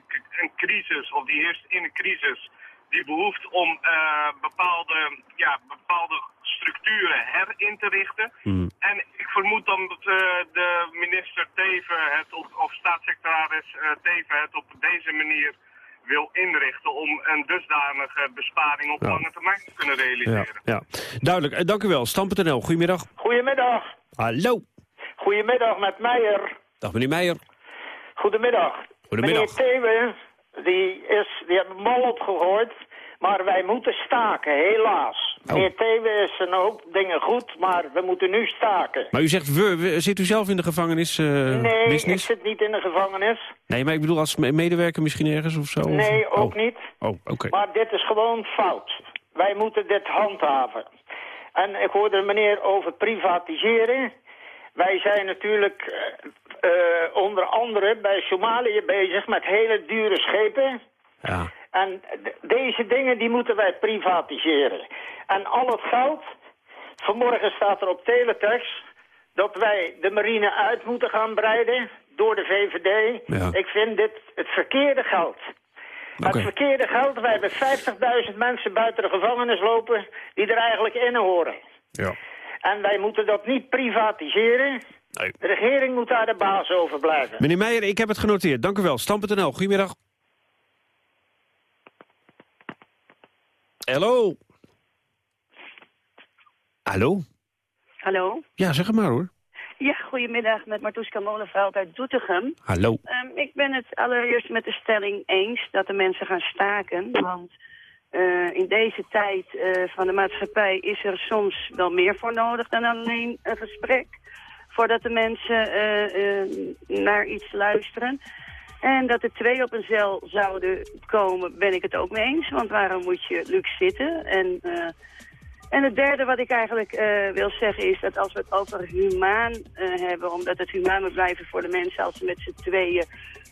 een crisis... of die heerst in een crisis die behoeft om uh, bepaalde, ja, bepaalde structuren herin te richten.
Mm.
En ik vermoed dan dat uh, de minister Teven het op, of staatssecretaris uh, Teven het op deze manier wil inrichten om een dusdanige besparing op
ja.
lange termijn te kunnen realiseren.
Ja, ja. duidelijk. dank u wel. Stam.nl, goedemiddag.
Goedemiddag.
Hallo.
Goedemiddag met Meijer.
Dag meneer Meijer.
Goedemiddag.
Goedemiddag.
Meneer Teven, die, is, die heeft mal opgegooid. Maar wij moeten staken, helaas.
Oh.
Meneer Teven is een hoop dingen goed, maar we moeten nu staken.
Maar u zegt, we, we- zit u zelf in de gevangenis eh,
nee,
business?
ik zit niet in de gevangenis.
Nee, maar ik bedoel als me- medewerker misschien ergens of zo? of-
Nee, ook
oh.
niet.
Oh, oké.
Maar dit is gewoon fout. Wij moeten dit handhaven. En ik hoorde de meneer over privatiseren. Wij zijn natuurlijk eh, eh, onder andere bij Somalië bezig met hele dure schepen.
Ja.
En deze dingen die moeten wij privatiseren. En al het geld, vanmorgen staat er op teletext... dat wij de marine uit moeten gaan breiden door de VVD.
Ja.
Ik vind dit het verkeerde geld. Het verkeerde geld, wij hebben 50.000 mensen buiten de gevangenis lopen... die er eigenlijk in horen.
Ja.
En wij moeten dat niet privatiseren. De regering moet daar de baas over blijven.
Meneer Meijer, ik heb het genoteerd. Dank u wel. Stam.nl, goedemiddag. Hallo. Hallo?
Hallo?
Ja, zeg het maar hoor.
Ja, goedemiddag met Martuska Molenveld uit Doetinchem.
Hallo.
Ehm, ik ben het allereerst met de stelling eens dat de mensen gaan staken. Want eh, in deze tijd eh, van de maatschappij is er soms wel meer voor nodig dan alleen een gesprek. Voordat de mensen eh, naar iets luisteren. En dat er twee op een cel zouden komen, ben ik het ook mee eens. Want waarom moet je luxe zitten? En... En het derde wat ik eigenlijk uh, wil zeggen is dat als we het over humaan uh, hebben... omdat het humaan moet blijven voor de mensen als ze met z'n tweeën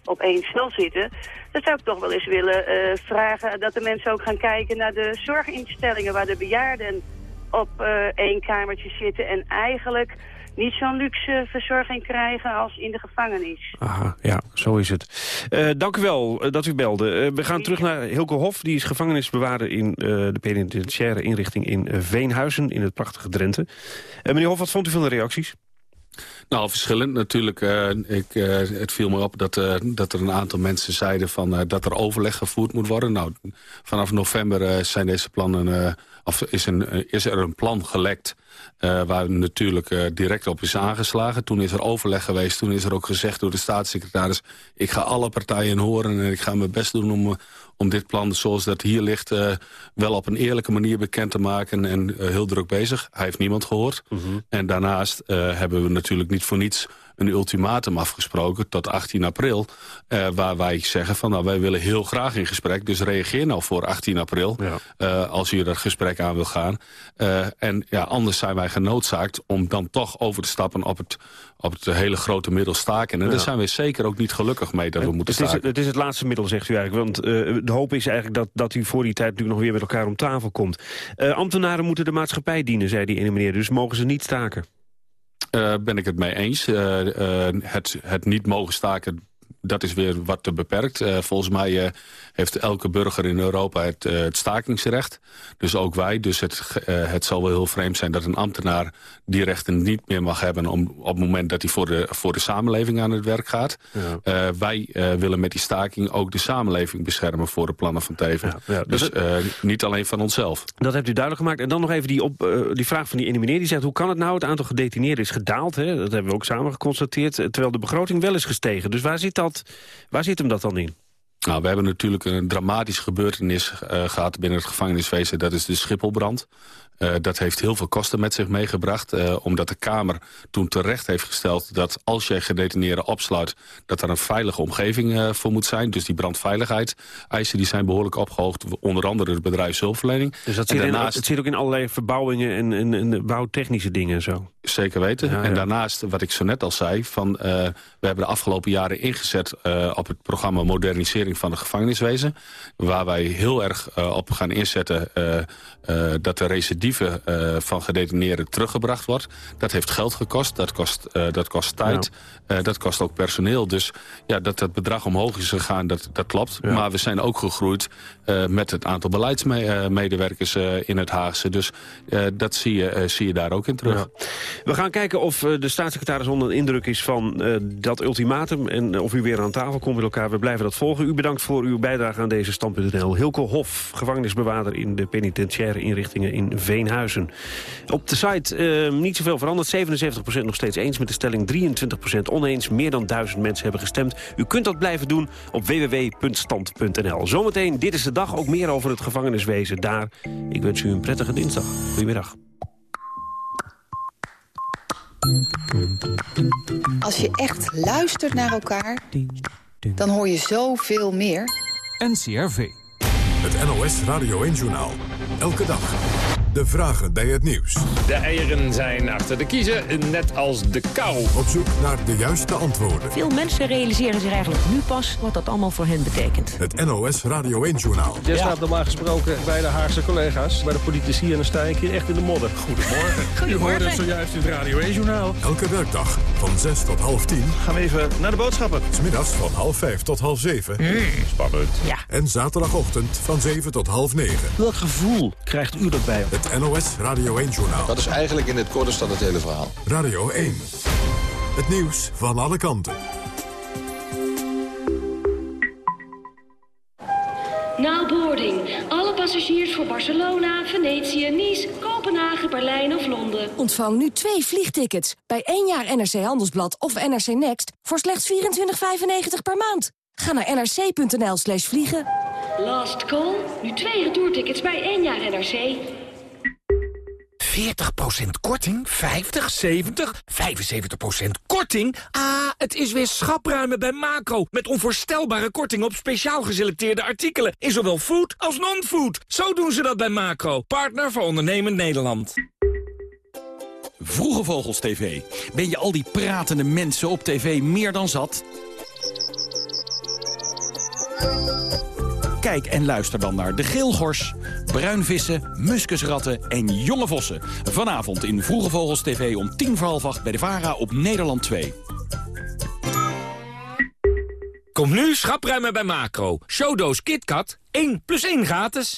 op één cel zitten... dan zou ik toch wel eens willen uh, vragen dat de mensen ook gaan kijken naar de zorginstellingen... waar de bejaarden op één kamertje zitten en eigenlijk niet zo'n luxe verzorging krijgen als in de gevangenis.
Aha, ja, zo is het. Uh, dank u wel uh, dat u belde. Uh, we gaan terug naar Hilke Hof. Die is gevangenisbewaarder in de penitentiaire inrichting in Veenhuizen... in het prachtige Drenthe. meneer Hof, wat vond u van de reacties?
Nou, verschillend natuurlijk. Uh, ik, uh, het viel me op dat, uh, dat er een aantal mensen zeiden van, dat er overleg gevoerd moet worden. Nou, vanaf november zijn deze plannen, of is, een, is er een plan gelekt waar natuurlijk direct op is aangeslagen. Toen is er overleg geweest. Toen is er ook gezegd door de staatssecretaris... ik ga alle partijen horen en ik ga mijn best doen om, om dit plan zoals dat hier ligt... Uh, wel op een eerlijke manier bekend te maken en heel druk bezig. Hij heeft niemand gehoord. Mm -hmm. En daarnaast hebben we natuurlijk niet voor niets een ultimatum afgesproken tot 18 april... Uh, waar wij zeggen van nou, wij willen heel graag in gesprek. Dus reageer nou voor 18 april ja. uh, als u er gesprek aan wil gaan. Uh, en ja, anders zijn wij genoodzaakt om dan toch over te stappen op het, op het hele grote middel staken. En ja. daar zijn we zeker ook niet gelukkig mee dat we moeten
het
staken.
Is, het is het laatste middel, zegt u eigenlijk. Want de hoop is eigenlijk dat, dat u voor die tijd natuurlijk nog weer met elkaar om tafel komt. ambtenaren moeten de maatschappij dienen, zei die ene meneer. Dus mogen ze niet staken?
Uh, ben ik het mee eens. Uh, uh, het, het niet mogen staken, dat is weer wat te beperkt. volgens mij heeft elke burger in Europa het, het, stakingsrecht. Dus ook wij. Dus het, het zal wel heel vreemd zijn dat een ambtenaar die rechten niet meer mag hebben... Om, op het moment dat hij voor de, voor de samenleving aan het werk gaat. Ja. wij willen met die staking ook de samenleving beschermen voor de plannen van Teven. Ja, ja, dus niet alleen van onszelf.
Dat hebt u duidelijk gemaakt. En dan nog even die, op, die vraag van die ene. Die zegt, hoe kan het nou? Het aantal gedetineerden is gedaald. Hè? Dat hebben we ook samen geconstateerd. Terwijl de begroting wel is gestegen. Dus waar zit, dat, waar zit hem dat dan in?
Nou, we hebben natuurlijk een dramatische gebeurtenis uh, gehad binnen het gevangeniswezen. Dat is de Schipholbrand. Uh, dat heeft heel veel kosten met zich meegebracht. Uh, omdat de Kamer toen terecht heeft gesteld dat als je gedetineerden opsluit... dat er een veilige omgeving uh, voor moet zijn. Dus die brandveiligheid eisen die zijn behoorlijk opgehoogd. Onder andere het bedrijf hulpverlening.
Dus dat zit, daarnaast... in, het zit ook in allerlei verbouwingen en, en, en bouwtechnische dingen en zo?
Zeker weten. Ja, ja. En daarnaast, wat ik zo net al zei... Van, we hebben de afgelopen jaren ingezet op het programma modernisering van het gevangeniswezen. Waar wij heel erg op gaan inzetten dat de recidive uh, van gedetineerden teruggebracht wordt. Dat heeft geld gekost, dat kost, uh, dat kost tijd, ja. uh, dat kost ook personeel. Dus ja, dat het bedrag omhoog is gegaan, dat, dat klopt. Ja. Maar we zijn ook gegroeid met het aantal beleidsmedewerkers in het Haagse. Dus dat zie je, zie je daar ook in terug. Ja.
We gaan kijken of de staatssecretaris onder de indruk is van dat ultimatum... en of u weer aan tafel komt met elkaar. We blijven dat volgen. U bedankt voor uw bijdrage aan deze stand.nl. Hilke Hof, gevangenisbewaarder in de penitentiaire inrichtingen in Veenhuizen. Op de site uh, niet zoveel veranderd. 77% nog steeds eens met de stelling. 23% oneens. Meer dan duizend mensen hebben gestemd. U kunt dat blijven doen op www.stand.nl. Zometeen, dit is de dag. Ook meer over het gevangeniswezen daar. Ik wens u een prettige dinsdag. Goedemiddag.
Als je echt luistert naar elkaar, dan hoor je zoveel meer.
NCRV. Het NOS Radio 1-journaal. Elke dag. De vragen bij het nieuws.
De eieren zijn achter de kiezen, net als de kou.
Op zoek naar de juiste antwoorden.
Veel mensen realiseren zich eigenlijk nu pas wat dat allemaal voor hen betekent.
Het NOS Radio 1-journaal.
Jij staat normaal gesproken bij de Haagse collega's, bij de politici... en dan sta ik hier echt in de modder.
Goedemorgen.
Goedemorgen. U hoorde zojuist in het Radio 1-journaal.
Elke werkdag van 6 tot half 10.
Gaan we even naar de boodschappen.
Smiddags van half 5 tot half 7.
Mm. Spannend.
Ja.
En zaterdagochtend van 7 tot half 9.
Welk gevoel krijgt u erbij?
Het NOS Radio 1-journaal.
Dat is eigenlijk in het kort is dat het hele verhaal.
Radio 1. Het nieuws van alle kanten.
Now boarding. Alle passagiers voor Barcelona, Venetië, Nice, Kopenhagen, Berlijn of Londen.
Ontvang nu twee vliegtickets bij één jaar NRC Handelsblad of NRC Next voor slechts 24,95 per maand. Ga naar nrc.nl slash vliegen.
Last call. Nu twee retourtickets bij één jaar NRC.
40% korting? 50, 70, 75% korting? Ah, het is weer schapruimen bij Macro. Met onvoorstelbare korting op speciaal geselecteerde artikelen. In zowel food als non-food. Zo doen ze dat bij Macro. Partner voor ondernemend Nederland.
Vroege Vogels TV. Ben je al die pratende mensen op tv meer dan zat? Kijk en luister dan naar De Geelgors, Bruinvissen, Muskusratten en Jonge Vossen. Vanavond in Vroege Vogels TV om tien voor bij de VARA op Nederland 2.
Kom nu schapruimen bij Macro. Showdoos KitKat, 1 plus 1 gratis.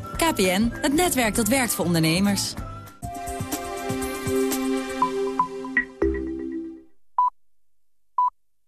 KPN, het netwerk dat werkt voor ondernemers.